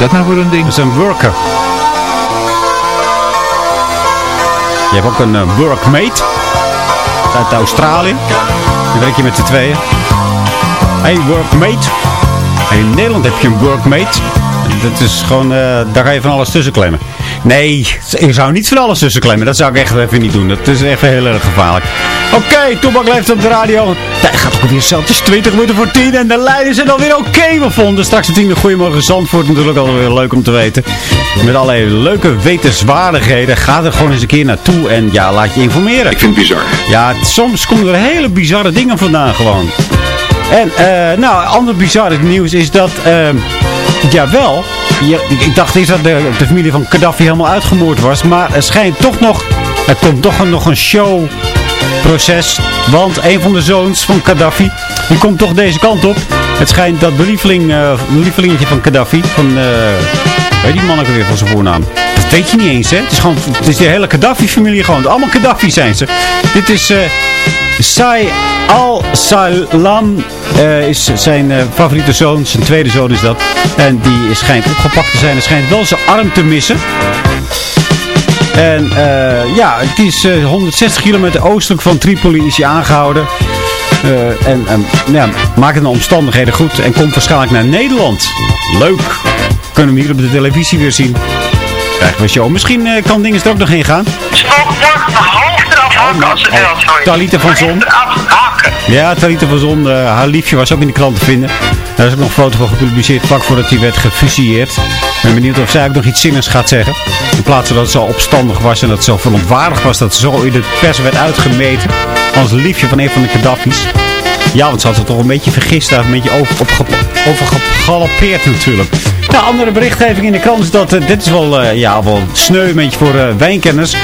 Speaker 6: Dat nou voor een ding?
Speaker 4: Is een worker. Je hebt ook een eh, workmate. Uit Australië. Dan werk je met z'n tweeën. Hey, workmate. En in Nederland heb je een workmate. Dat is gewoon, eh, daar ga je van alles tussen klemmen. Nee, ik zou niet van alles tussen klemmen. Dat zou ik echt even niet doen. Dat is echt heel erg gevaarlijk. Oké, okay, Toebak leeft op de radio. Tijd gaat ook weer zo. Het is 20 minuten voor 10 en de leiders zijn alweer oké okay gevonden. Straks het tiende Goedemorgen Zandvoort. Natuurlijk alweer leuk om te weten. Met allerlei leuke wetenswaardigheden. Ga er gewoon eens een keer naartoe en ja, laat je informeren.
Speaker 6: Ik vind het bizar.
Speaker 4: Ja, soms komen er hele bizarre dingen vandaan gewoon. En, uh, nou, ander bizarre nieuws is dat, uh, jawel, ja, ik dacht eerst dat de, de, familie van Gaddafi helemaal uitgemoord was, maar er schijnt toch nog, er komt toch nog een showproces, want een van de zoons van Gaddafi, die komt toch deze kant op. Het schijnt dat de lieveling, uh, lievelingetje van Gaddafi, van, uh, weet die man weer van zijn voornaam? Weet je niet eens, hè? Het is gewoon, het is de hele Gaddafi-familie gewoon. Allemaal Gaddafi zijn ze. Dit is uh, Sai Al-Salam uh, is zijn uh, favoriete zoon. Zijn tweede zoon is dat. En die schijnt opgepakt te zijn. Hij schijnt wel zijn arm te missen. En ja, het is 160 kilometer oostelijk van Tripoli is hij aangehouden. en ja, maakt de omstandigheden goed. En komt waarschijnlijk naar Nederland. Leuk. Kunnen we hier op de televisie weer zien. Krijgen we een show. Misschien kan dingen er ook nog heen gaan. Talita van Zon. Ja, Talita van Zon. Uh, haar liefje was ook in de krant te vinden. Daar is ook nog een foto van gepubliceerd vlak voordat hij werd gefusilleerd. Ik ben benieuwd of zij ook nog iets zinnigs gaat zeggen. In plaats van dat het zo opstandig was en dat het zo verontwaardigd was dat ze zo in de pers werd uitgemeten. Als liefje van een van de Gaddafi's. Ja, want ze had het toch een beetje vergist daar, een beetje over natuurlijk. Nou, andere berichtgeving in de krant is dat, uh, dit is wel, uh, ja, wel sneu een beetje voor uh, wijnkenners.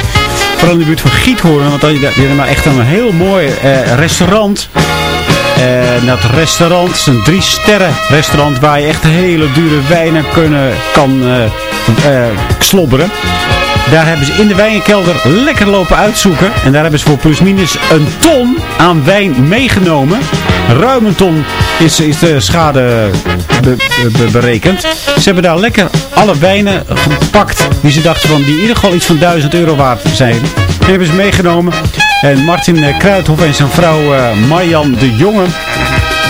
Speaker 4: Vooral in de buurt van Giethoorn, want die hebben maar echt een heel mooi restaurant. En dat restaurant is een drie sterren restaurant waar je echt hele dure wijnen kunnen, kan slobberen. Daar hebben ze in de wijnkelder lekker lopen uitzoeken. En daar hebben ze voor plusminus een ton aan wijn meegenomen. Ruim een ton is, is de schade be, be, berekend. Ze hebben daar lekker alle wijnen gepakt. Die ze dachten van die in ieder geval iets van 1000 euro waard zijn. En hebben ze meegenomen. En Martin Kruidhof en zijn vrouw uh, Marjan de Jonge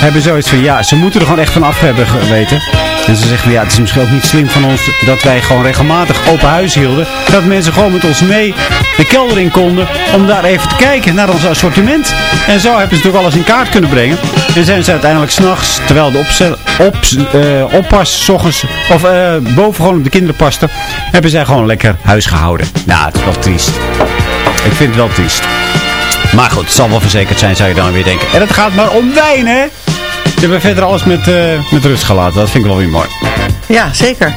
Speaker 4: hebben zoiets van ja, ze moeten er gewoon echt van af hebben geweten. En ze zeggen, ja, het is misschien ook niet slim van ons dat wij gewoon regelmatig open huis hielden. Dat mensen gewoon met ons mee de kelder in konden om daar even te kijken naar ons assortiment. En zo hebben ze toch alles in kaart kunnen brengen. En zijn ze uiteindelijk s'nachts, terwijl de op, uh, oppas, ochtends, of uh, boven gewoon op de kinderen paste, hebben zij gewoon lekker huis gehouden. Nou, het is wel triest. Ik vind het wel triest. Maar goed, het zal wel verzekerd zijn, zou je dan weer denken. En het gaat maar om wijn, hè? Ze hebben verder alles met, uh, met rust gelaten. Dat vind ik wel weer mooi.
Speaker 5: Ja, zeker.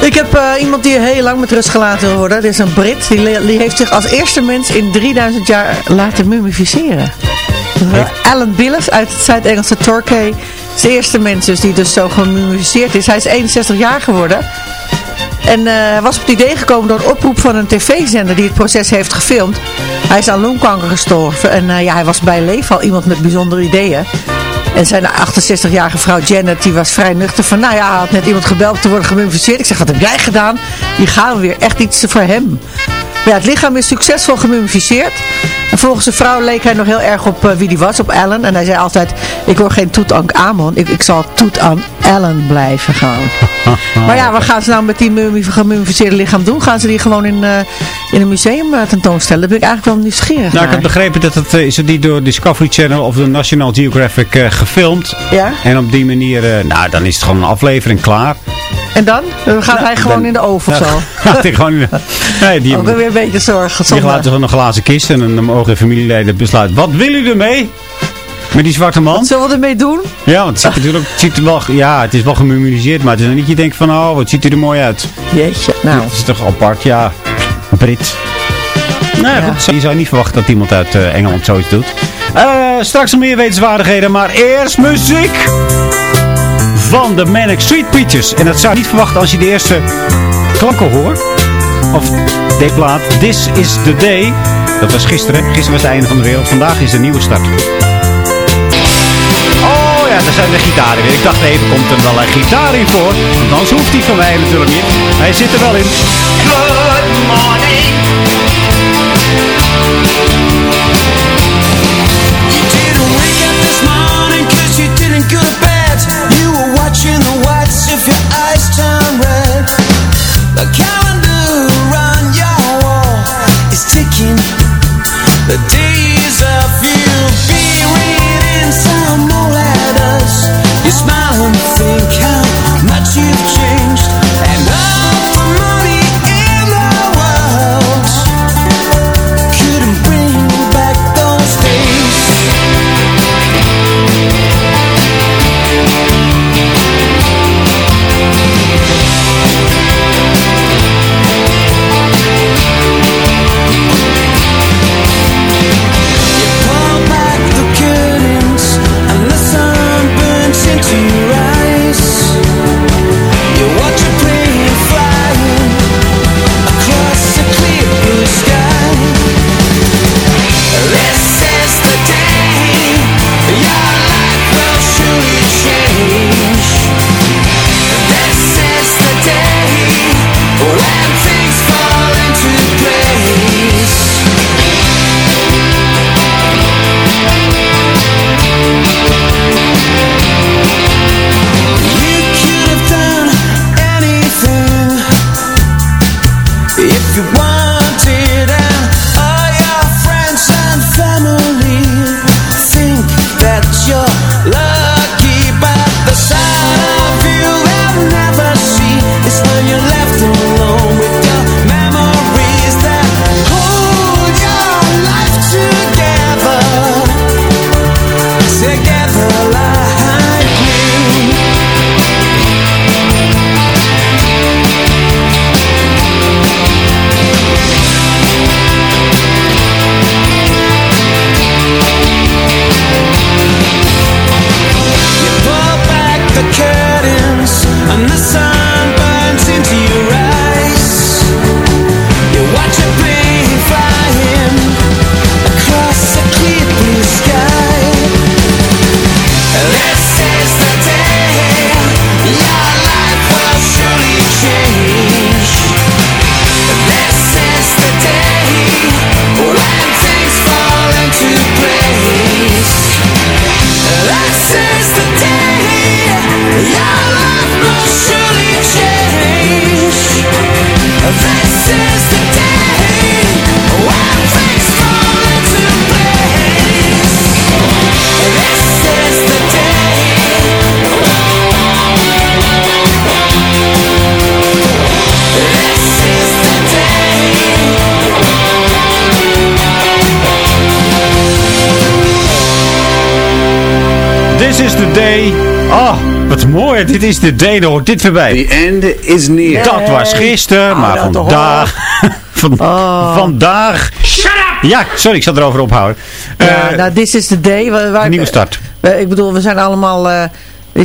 Speaker 5: Ik heb uh, iemand die heel lang met rust gelaten wil worden. Dit is een Brit. Die, die heeft zich als eerste mens in 3000 jaar laten mummificeren. Alan Billis uit het Zuid-Engelse Torquay. is de eerste mens dus die dus zo gemummificeerd is. Hij is 61 jaar geworden. En uh, was op het idee gekomen door een oproep van een tv-zender die het proces heeft gefilmd. Hij is aan longkanker gestorven en uh, ja, hij was bij leven al iemand met bijzondere ideeën. En zijn 68-jarige vrouw Janet, die was vrij nuchter van, nou ja, had net iemand gebeld te worden gemummificeerd. Ik zeg, wat heb jij gedaan? Die gaan weer echt iets voor hem. Maar ja, het lichaam is succesvol gemummificeerd. En volgens zijn vrouw leek hij nog heel erg op uh, wie die was, op Ellen. En hij zei altijd, ik word geen Toet Amon, ik, ik zal Toet aan Ellen blijven gaan. maar ja, wat gaan ze nou met die gemummificeerde lichaam doen? Gaan ze die gewoon in, uh, in een museum uh, tentoonstellen? Daar ben ik eigenlijk wel nieuwsgierig
Speaker 4: Nou, ik heb begrepen dat het is niet door Discovery Channel of de National Geographic gefilmd.
Speaker 5: Ja?
Speaker 4: En op die manier, nou, dan is het gewoon een aflevering klaar.
Speaker 5: En dan? Dan gaat hij gewoon in de oven of zo?
Speaker 4: Gaat hij gewoon in de... Nee, die
Speaker 5: Ook weer een beetje zorgen.
Speaker 4: Die laten van een glazen kist en dan mogen de familieleden besluiten. Wat wil u ermee? Met die zwarte man?
Speaker 5: Wat zullen we ermee doen?
Speaker 4: Ja, want het ziet natuurlijk het ziet er wel, ja, het is wel gemummificeerd, maar het is dan niet je denkt van, oh, wat ziet hij er mooi uit.
Speaker 5: Jeetje, nou.
Speaker 4: Het is toch apart, ja. Brit. Nou ja, goed, je zou niet verwachten dat iemand uit uh, Engeland zoiets doet. Uh, straks nog meer wetenswaardigheden, maar eerst muziek van de Manic Street Preachers. En dat zou je niet verwachten als je de eerste klanken hoort. Of de plaat This is the Day. Dat was gisteren. Gisteren was het einde van de wereld. Vandaag is de nieuwe start. Oh ja, daar zijn de gitaren weer. Ik dacht even, komt er wel een gitaar in voor? Want anders hoeft die van mij natuurlijk niet. Hij zit er wel in.
Speaker 7: Good morning. You didn't wake up this morning 'cause you didn't go to bed. The calendar
Speaker 4: mooi. Dit is de day. Dan hoort dit voorbij.
Speaker 13: The end is near.
Speaker 4: Dat was gisteren,
Speaker 5: Hou
Speaker 4: maar vandaag... van,
Speaker 5: Oh.
Speaker 4: Vandaag... Ja, sorry, ik zal erover ophouden.
Speaker 5: Ja,
Speaker 4: Eh,
Speaker 5: nou, this is the day. Waar, waar-
Speaker 4: een nieuwe start.
Speaker 5: we- ik bedoel, we zijn allemaal... eh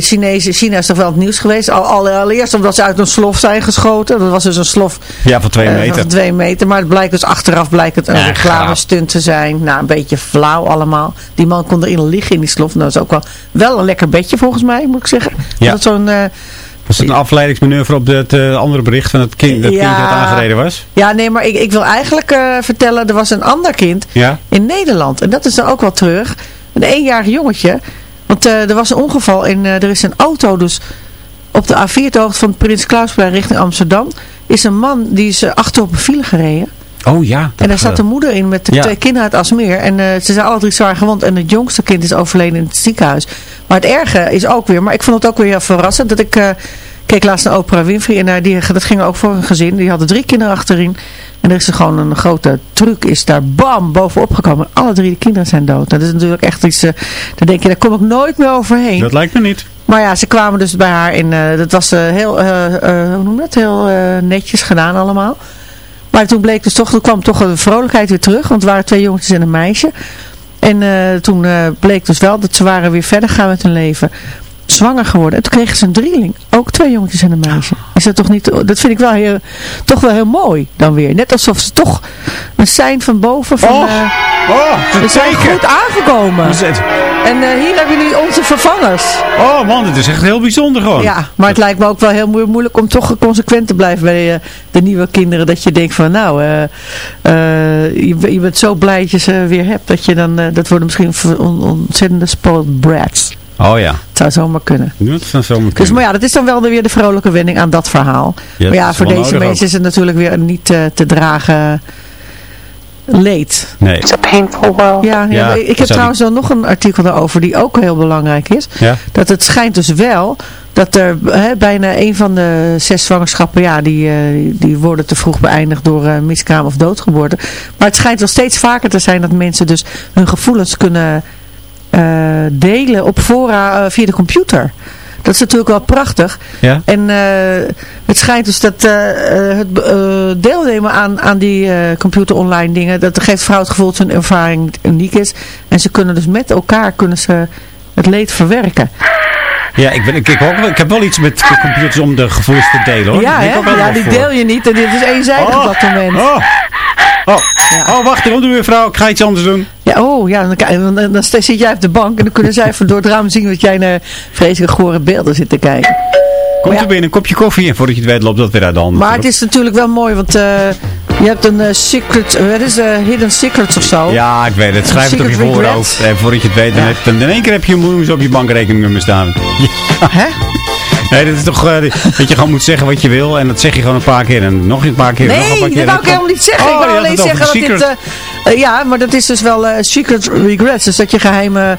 Speaker 5: de Chinezen, China is toch wel het nieuws geweest. Al, al- allereerst omdat ze uit een slof zijn geschoten. Dat was dus een slof
Speaker 4: Ja, van twee
Speaker 5: eh,
Speaker 4: meter.
Speaker 5: van twee meter. Maar het blijkt dus achteraf blijkt het een
Speaker 4: Ja,
Speaker 5: reclame stunt te zijn. Nou, een beetje flauw allemaal. Die man kon erin liggen in die slof. Nou, dat is ook wel, wel een lekker bedje volgens mij, moet ik zeggen.
Speaker 4: Ja.
Speaker 5: Dat zo'n... eh,
Speaker 4: Was het een afleidingsmanoeuvre op het eh, andere bericht van het kind dat,
Speaker 5: Ja.
Speaker 4: kind dat aangereden was?
Speaker 5: Ja, nee, maar ik, ik wil eigenlijk vertellen, er was een ander kind
Speaker 4: Ja?
Speaker 5: in Nederland. En dat is dan ook wel terug. Een eenjarig jongetje. Want eh, er was een ongeval en er is een auto dus op de A4 de hoogte van Prins Klausplein richting Amsterdam. Is een man die is eh, achter op een file gereden.
Speaker 4: Oh ja.
Speaker 5: En daar zat de moeder in met de
Speaker 4: Ja.
Speaker 5: twee kinderen uit Asmeer. En eh, ze zijn alle drie zwaar gewond. En het jongste kind is overleden in het ziekenhuis. Maar het erge is ook weer, maar ik vond het ook weer heel verrassend. Dat ik eh, keek laatst naar Oprah Winfrey. En eh, die, dat ging ook voor een gezin. Die hadden drie kinderen achterin. En er is er gewoon een grote truc is daar bam bovenop gekomen. Alle drie de kinderen zijn dood. Dat is natuurlijk echt iets, eh daar denk je, daar kom ik nooit meer overheen.
Speaker 4: Dat lijkt me niet.
Speaker 5: Maar ja, ze kwamen dus bij haar in, eh, dat was eh, heel, hoe noem dat, heel netjes gedaan allemaal. Maar toen bleek dus toch, toen kwam toch de vrolijkheid weer terug, want het waren twee jongetjes en een meisje. En toen bleek dus wel dat ze waren weer verder gaan met hun leven. Zwanger geworden. En toen kregen ze een drieling. Ook twee jongetjes en een meisje. Is dat toch niet, dat vind ik wel heel, toch wel heel mooi dan weer. Net alsof ze toch een sein van boven van,
Speaker 4: Oh,
Speaker 5: eh,
Speaker 4: oh,
Speaker 5: we zijn goed aangekomen. En eh, hier hebben jullie onze vervangers.
Speaker 4: Oh man, het is echt heel bijzonder gewoon.
Speaker 5: Ja, maar het lijkt me ook wel heel moe- moeilijk om toch consequent te blijven bij eh, de nieuwe kinderen. Dat je denkt van nou, je, je bent zo blij dat je ze weer hebt. Dat je dan, dat worden misschien on- ontzettende spoiled brats.
Speaker 4: Oh ja.
Speaker 5: Het zou zomaar kunnen.
Speaker 4: Dat is dan zo meteen.
Speaker 5: Dus maar ja, dat is dan wel weer de vrolijke wending aan dat verhaal.
Speaker 4: Ja,
Speaker 5: maar ja, voor deze mensen is het natuurlijk weer een niet eh, te dragen leed.
Speaker 4: Nee.
Speaker 5: It's a painful world. Ja, ja,
Speaker 4: Ja,
Speaker 5: ik heb
Speaker 4: zou
Speaker 5: trouwens wel nog een artikel daarover die ook heel belangrijk is.
Speaker 4: Ja.
Speaker 5: Dat het schijnt dus wel dat er hè, bijna een van de zes zwangerschappen, ja, die, eh, die worden te vroeg beëindigd door eh, miskraam of doodgeboorte. Maar het schijnt wel steeds vaker te zijn dat mensen dus hun gevoelens kunnen delen op fora eh, via de computer. Dat is natuurlijk wel prachtig.
Speaker 4: Ja.
Speaker 5: En eh, het schijnt dus dat eh, eh, het eh, deelnemen aan, aan die eh, computer online dingen, dat geeft vrouw het gevoel dat hun ervaring uniek is. En ze kunnen dus met elkaar kunnen ze het leed verwerken.
Speaker 4: Ja, ik, ben, ik, ik, ook, ik heb wel iets met computers om de gevoelens te delen hoor.
Speaker 5: ja,
Speaker 4: ik
Speaker 5: ja, die
Speaker 4: voor.
Speaker 5: deel je niet en dit is eenzijdig
Speaker 4: Oh,
Speaker 5: op dat moment.
Speaker 4: Oh, oh, oh wacht, komt er weer vrouw, ik ga iets anders doen.
Speaker 5: Ja, oh, ja, dan, dan, dan, zit jij op de bank en dan kunnen zij van door het raam zien dat jij naar vreselijk gore beelden zit te kijken.
Speaker 4: Komt er binnen een kopje koffie en voordat je het weet loopt dat weer uit de hand.
Speaker 5: Maar het is natuurlijk wel mooi, want eh, je hebt een eh, secret, wat is eh, hidden secrets of zo.
Speaker 4: Ja, ik weet het. Schrijf het op je voorhoofd. En voordat je het weet, dan, heb, dan in één keer heb je een miljoen op je bankrekeningnummer staan. Ja.
Speaker 5: Hè?
Speaker 4: Nee, dat is toch eh, dat je gewoon moet zeggen wat je wil. En dat zeg je gewoon een paar keer. En nog een paar keer. en nog een paar
Speaker 5: Nee,
Speaker 4: keer.
Speaker 5: dat wou ik helemaal niet zeggen.
Speaker 4: Oh,
Speaker 5: ik
Speaker 4: je
Speaker 5: wou
Speaker 4: had
Speaker 5: alleen zeggen dat dit... eh, eh, ja, maar dat is dus wel eh, secret regrets. Dus dat je geheime...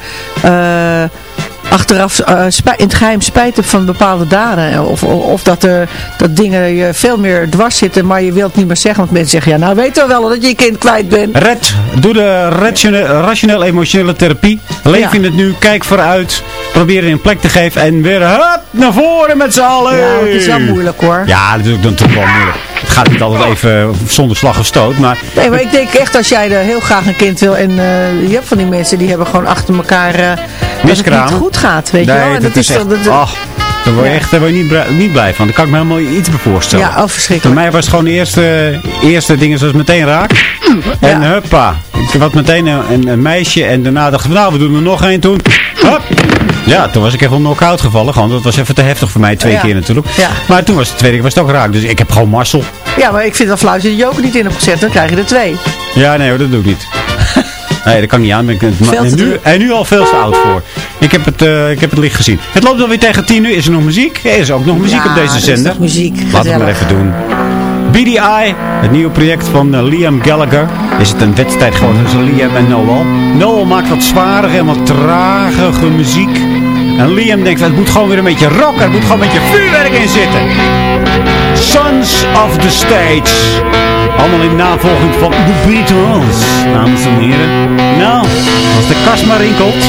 Speaker 5: achteraf eh, in het geheim spijt hebt van bepaalde daden. Of, of, of dat, er dat dingen je veel meer dwars zitten, maar je wilt het niet meer zeggen. Want mensen zeggen, ja nou weten we wel dat je je kind kwijt bent.
Speaker 4: Red, doe de rationeel-emotionele therapie. Leef
Speaker 5: Ja.
Speaker 4: in het nu, kijk vooruit. Probeer er een plek te geven. En weer hup, naar voren met z'n allen.
Speaker 5: Ja, het is wel moeilijk hoor.
Speaker 4: Ja, dat is ook natuurlijk wel moeilijk. Het gaat niet altijd even zonder slag of stoot. Maar
Speaker 5: Nee, maar ik denk echt als jij er heel graag een kind wil en eh, je hebt van die mensen die hebben gewoon achter elkaar eh, dat het niet goed gaat, weet je wel. En
Speaker 4: dat is echt...
Speaker 5: dat-
Speaker 4: ach, daar word je echt daar word je niet, blij- niet blij van. Daar kan ik me helemaal iets bij voorstellen.
Speaker 5: Ja, oh,
Speaker 4: Voor
Speaker 5: verschrikkelijk.
Speaker 4: mij was het gewoon de eerste, eerste dingen zoals meteen raak. En huppa. Ik had meteen een, een, een meisje en daarna dacht ik, nou we doen er nog één toen. Hup. Ja, toen was ik even knock-out gevallen. Gewoon, dat was even te heftig voor mij, twee
Speaker 5: Ja.
Speaker 4: keer natuurlijk.
Speaker 5: Ja.
Speaker 4: Maar toen was het tweede keer was het ook raak. Dus ik heb gewoon Marcel.
Speaker 5: Ja, maar ik vind dat flauw als je de joker niet in hebt gezet, dan krijg je er twee.
Speaker 4: Ja, nee hoor, dat doe ik niet. Nee, dat kan niet aan. Ben ik, en, nu, en nu al veel te oud voor. Ik heb het, eh, ik heb het licht gezien. Het loopt alweer tegen tien uur. Is er nog muziek? Er is ook nog muziek
Speaker 5: Ja,
Speaker 4: op deze
Speaker 5: er is
Speaker 4: zender.
Speaker 5: nog muziek.
Speaker 4: Laten we maar
Speaker 5: Gezellig.
Speaker 4: even doen. BDI, het nieuwe project van eh, Liam Gallagher. Is het een wedstrijd gewoon tussen Liam en Noel? Noel maakt wat zwarige en wat tragige muziek. En Liam denkt, het moet gewoon weer een beetje rock. Er moet gewoon een beetje vuurwerk in zitten. Sons of the Stage. Allemaal in navolging van de Beatles. Dames en heren. Nou, als de kast maar rinkelt.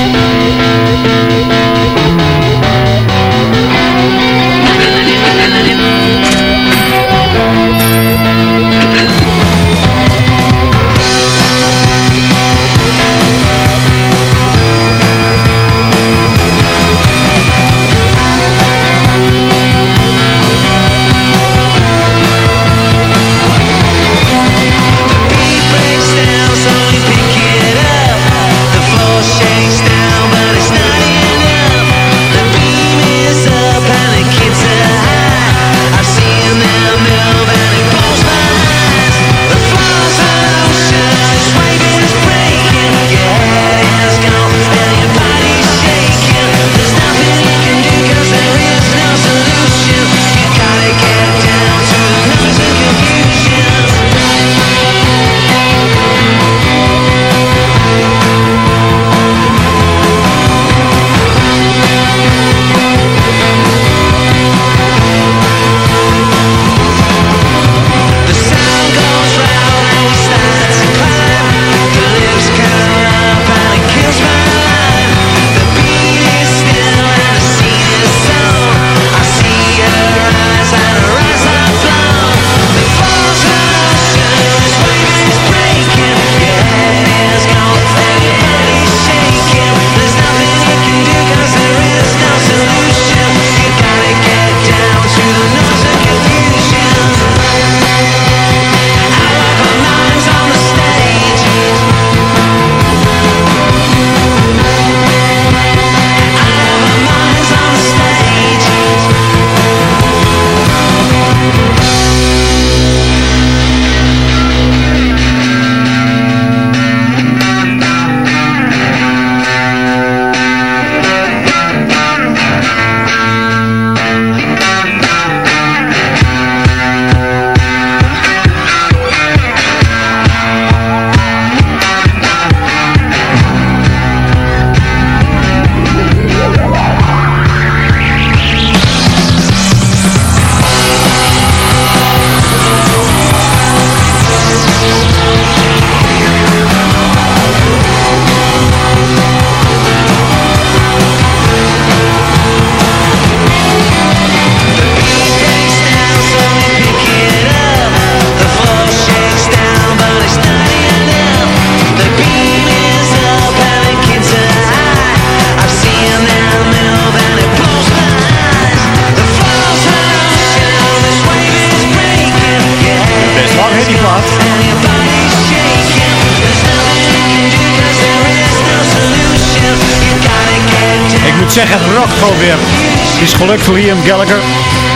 Speaker 4: Gelukt voor Liam Gallagher.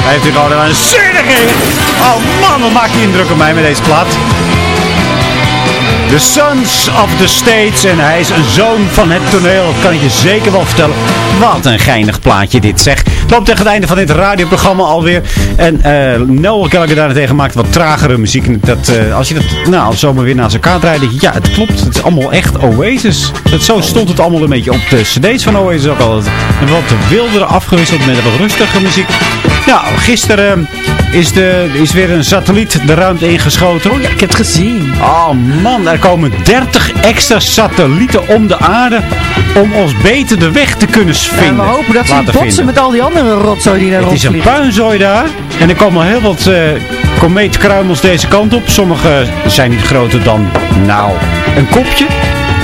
Speaker 4: Hij heeft hier gewoon een zinnige. Oh man, wat maakt die indruk op mij met deze plaat. The Sons of the States. En hij is een zoon van het toneel. Dat kan ik je zeker wel vertellen. Wat een geinig plaatje dit zeg. Het tegen het einde van dit radioprogramma alweer. En uh, Noel Gallagher daarentegen maakt wat tragere muziek. Dat, uh, als je dat nou, zomaar weer naast elkaar denk je, Ja, het klopt. Het is allemaal echt Oasis. Dat, zo stond het allemaal een beetje op de cd's van Oasis ook altijd. En wat wildere afgewisseld met wat rustige muziek. Nou, gisteren is, de, is weer een satelliet de ruimte ingeschoten.
Speaker 5: Oh ja, ik heb het gezien.
Speaker 4: Oh man, er komen 30 extra satellieten om de aarde om ons beter de weg te kunnen vinden.
Speaker 5: Ja, we hopen dat ze niet botsen vinden. met al die andere rotzooi die daar
Speaker 4: Het is een puinzooi daar. En er komen heel wat uh, komeetkruimels deze kant op. Sommige zijn niet groter dan, nou, een kopje.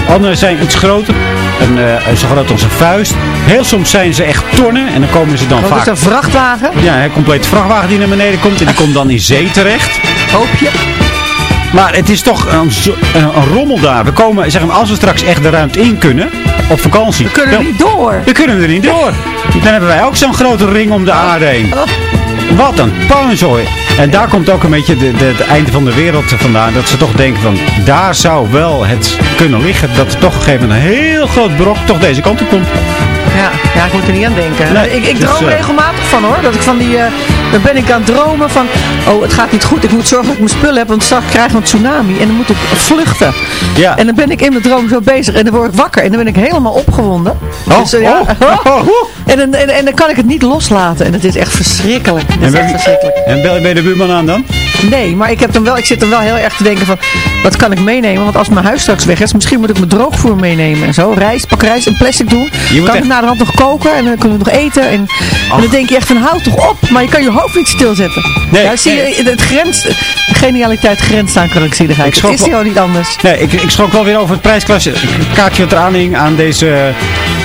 Speaker 4: Andere zijn iets groter. Een, uh, zo groot als een vuist. Heel soms zijn ze echt tonnen. En dan komen ze dan vaak...
Speaker 5: is een vrachtwagen?
Speaker 4: Ja, een complete vrachtwagen die naar beneden komt. En die komt dan in zee terecht.
Speaker 5: Hoop je?
Speaker 4: Maar het is toch een, een, een, rommel daar. We komen, zeg maar, als we straks echt de ruimte in kunnen, op vakantie.
Speaker 5: We kunnen er niet door.
Speaker 4: We kunnen er niet door. Dan hebben wij ook zo'n grote ring om de aarde heen. Wat een puinzooi. En daar komt ook een beetje de, de, het einde van de wereld vandaan. Dat ze toch denken van, daar zou wel het kunnen liggen. Dat er toch op een gegeven moment een heel groot brok toch deze kant op komt.
Speaker 5: Ja, ja, ik moet er niet aan denken. Nee, ik, ik droom uh, regelmatig van hoor. Dat ik van die, uh, dan ben ik aan het dromen van, oh het gaat niet goed. Ik moet zorgen dat ik mijn spullen heb, want straks krijgen we een tsunami. En dan moet ik vluchten.
Speaker 4: Ja.
Speaker 5: En dan ben ik in mijn droom zo bezig. En dan word ik wakker. En dan ben ik helemaal opgewonden.
Speaker 4: Oh, dus, uh, ja, oh, oh,
Speaker 5: en, dan, en, en, dan kan ik het niet loslaten. En het is echt verschrikkelijk. Het is
Speaker 4: en
Speaker 5: echt verschrikkelijk.
Speaker 4: En je buurman aan dan?
Speaker 5: Nee, maar ik, heb dan wel, ik zit dan wel heel erg te denken van, wat kan ik meenemen? Want als mijn huis straks weg is, misschien moet ik mijn droogvoer meenemen en zo. Rijst, pak rijst en plastic doen. kan echt... ik na de hand nog koken en dan kunnen we nog eten. En, en, dan denk je echt van, houd toch op. Maar je kan je hoofd niet stilzetten.
Speaker 4: Nee,
Speaker 5: ja, zie je, het grens, de genialiteit grenst aan krankzinnigheid. Het is gewoon niet anders.
Speaker 4: Nee, ik, ik schrok wel weer over het prijsklasje. Het kaartje wat eraan hing aan deze...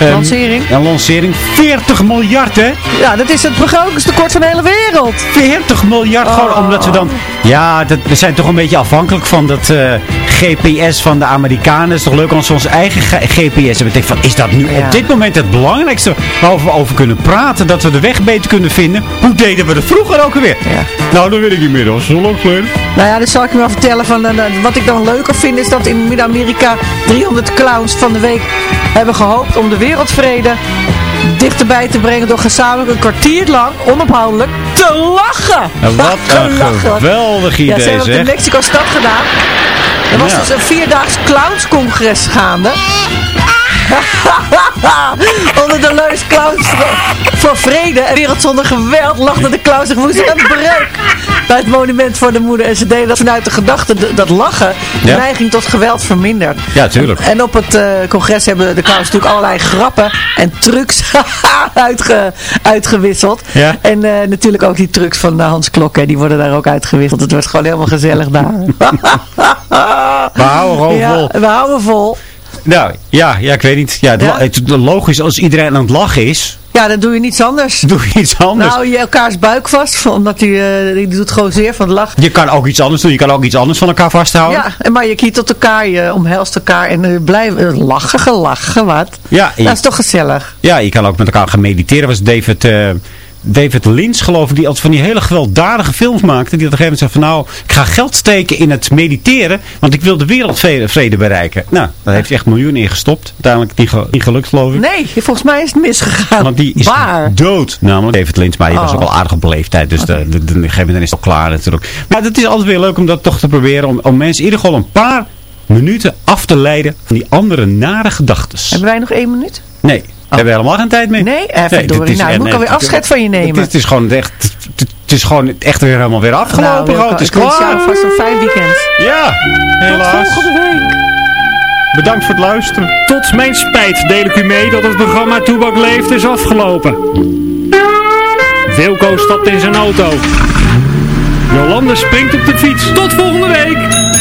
Speaker 5: Um, lancering.
Speaker 4: Een lancering. 40 miljard, hè?
Speaker 5: Ja, dat is het begrotingstekort van de hele wereld.
Speaker 4: 40 miljard, oh. gewoon omdat we dan... Ja, dat, we zijn toch een beetje afhankelijk van dat uh, GPS van de Amerikanen. Het is toch leuk als we onze eigen GPS hebben. Ik denk van, is dat nu ja. op dit moment het belangrijkste waarover we over kunnen praten? Dat we de weg beter kunnen vinden? Hoe deden we dat vroeger ook alweer?
Speaker 5: Ja.
Speaker 4: Nou, dat weet ik niet meer. Dat zo lang geleden.
Speaker 5: Nou ja, dat zal ik je wel vertellen. Van, uh, wat ik dan leuker vind is dat in Midden-Amerika 300 clowns van de week hebben gehoopt om de wereldvrede dichterbij te brengen door gezamenlijk een kwartier lang onophoudelijk te lachen.
Speaker 4: En wat een geweldig idee
Speaker 5: ja, ze hebben het in Mexico-stad gedaan. Er was dus een vierdaags clownscongres gaande. Onder de leus clowns voor vrede en wereld zonder geweld lachten de clowns zich een breuk bij het monument voor de moeder. En ze deden dat vanuit de gedachte dat lachen de
Speaker 4: Ja.
Speaker 5: neiging tot geweld vermindert.
Speaker 4: Ja, tuurlijk.
Speaker 5: En op het eh, congres hebben de clowns natuurlijk allerlei grappen en trucs uitge, uitgewisseld.
Speaker 4: Ja.
Speaker 5: En eh, natuurlijk ook die trucs van eh, Hans Klok, hè, die worden daar ook uitgewisseld. Het wordt gewoon helemaal gezellig daar.
Speaker 4: We houden gewoon
Speaker 5: ja,
Speaker 4: vol.
Speaker 5: We houden vol.
Speaker 4: Nou, ja, ja, ik weet niet. Ja, het,
Speaker 5: Ja?
Speaker 4: het- logisch, als iedereen aan het lachen is,
Speaker 5: Ja, dan doe je niets anders.
Speaker 4: doe je iets anders.
Speaker 5: Nou, je elkaars buik vast, omdat die, eh, die doet gewoon zeer van het lachen.
Speaker 4: je kan ook iets anders doen. Je kan ook iets anders van elkaar vasthouden.
Speaker 5: Ja, en maar je kietelt elkaar, je omhelst elkaar en uh, blijf eh, lachen, gelachen, wat.
Speaker 4: Ja, je-
Speaker 5: Dat is toch gezellig.
Speaker 4: Ja, je kan ook met elkaar gaan mediteren. was David, eh, David Lynch, geloof ik, die altijd van die hele gewelddadige films maakte. Die op een gegeven moment zei van nou, ik ga geld steken in het mediteren, want ik wil de wereldvrede bereiken. Nou, daar heeft hij echt miljoenen in gestopt. Uiteindelijk niet, ge- niet gelukt, geloof ik.
Speaker 5: Nee, volgens mij is het misgegaan.
Speaker 4: Want die is
Speaker 5: Waar?
Speaker 4: dood, namelijk David Lynch. Maar die was
Speaker 5: Oh.
Speaker 4: ook al aardig op leeftijd. Dus de, de, de, op een gegeven moment is het al klaar natuurlijk. Maar het is altijd weer leuk om dat toch te proberen. Om, om mensen in ieder geval een paar minuten af te leiden van die andere nare gedachten.
Speaker 5: Hebben wij nog één minuut?
Speaker 4: Nee, hebben helemaal geen tijd meer.
Speaker 5: Nee? Even
Speaker 4: dit
Speaker 5: door. Nou,
Speaker 4: eh,
Speaker 5: moet ik alweer afscheid van je nemen.
Speaker 4: Het, het is gewoon echt, het, is gewoon echt weer helemaal weer afgelopen.
Speaker 5: Nou,
Speaker 4: het is
Speaker 5: ik jou
Speaker 4: klaar.
Speaker 5: vast een fijn weekend.
Speaker 4: Ja, helaas.
Speaker 5: volgende week.
Speaker 4: Bedankt voor het luisteren.
Speaker 10: Tot mijn spijt deel ik u mee dat het programma Toebak Leeft is afgelopen. Wilco stapt in zijn auto. Jolande springt op de fiets. Tot volgende week!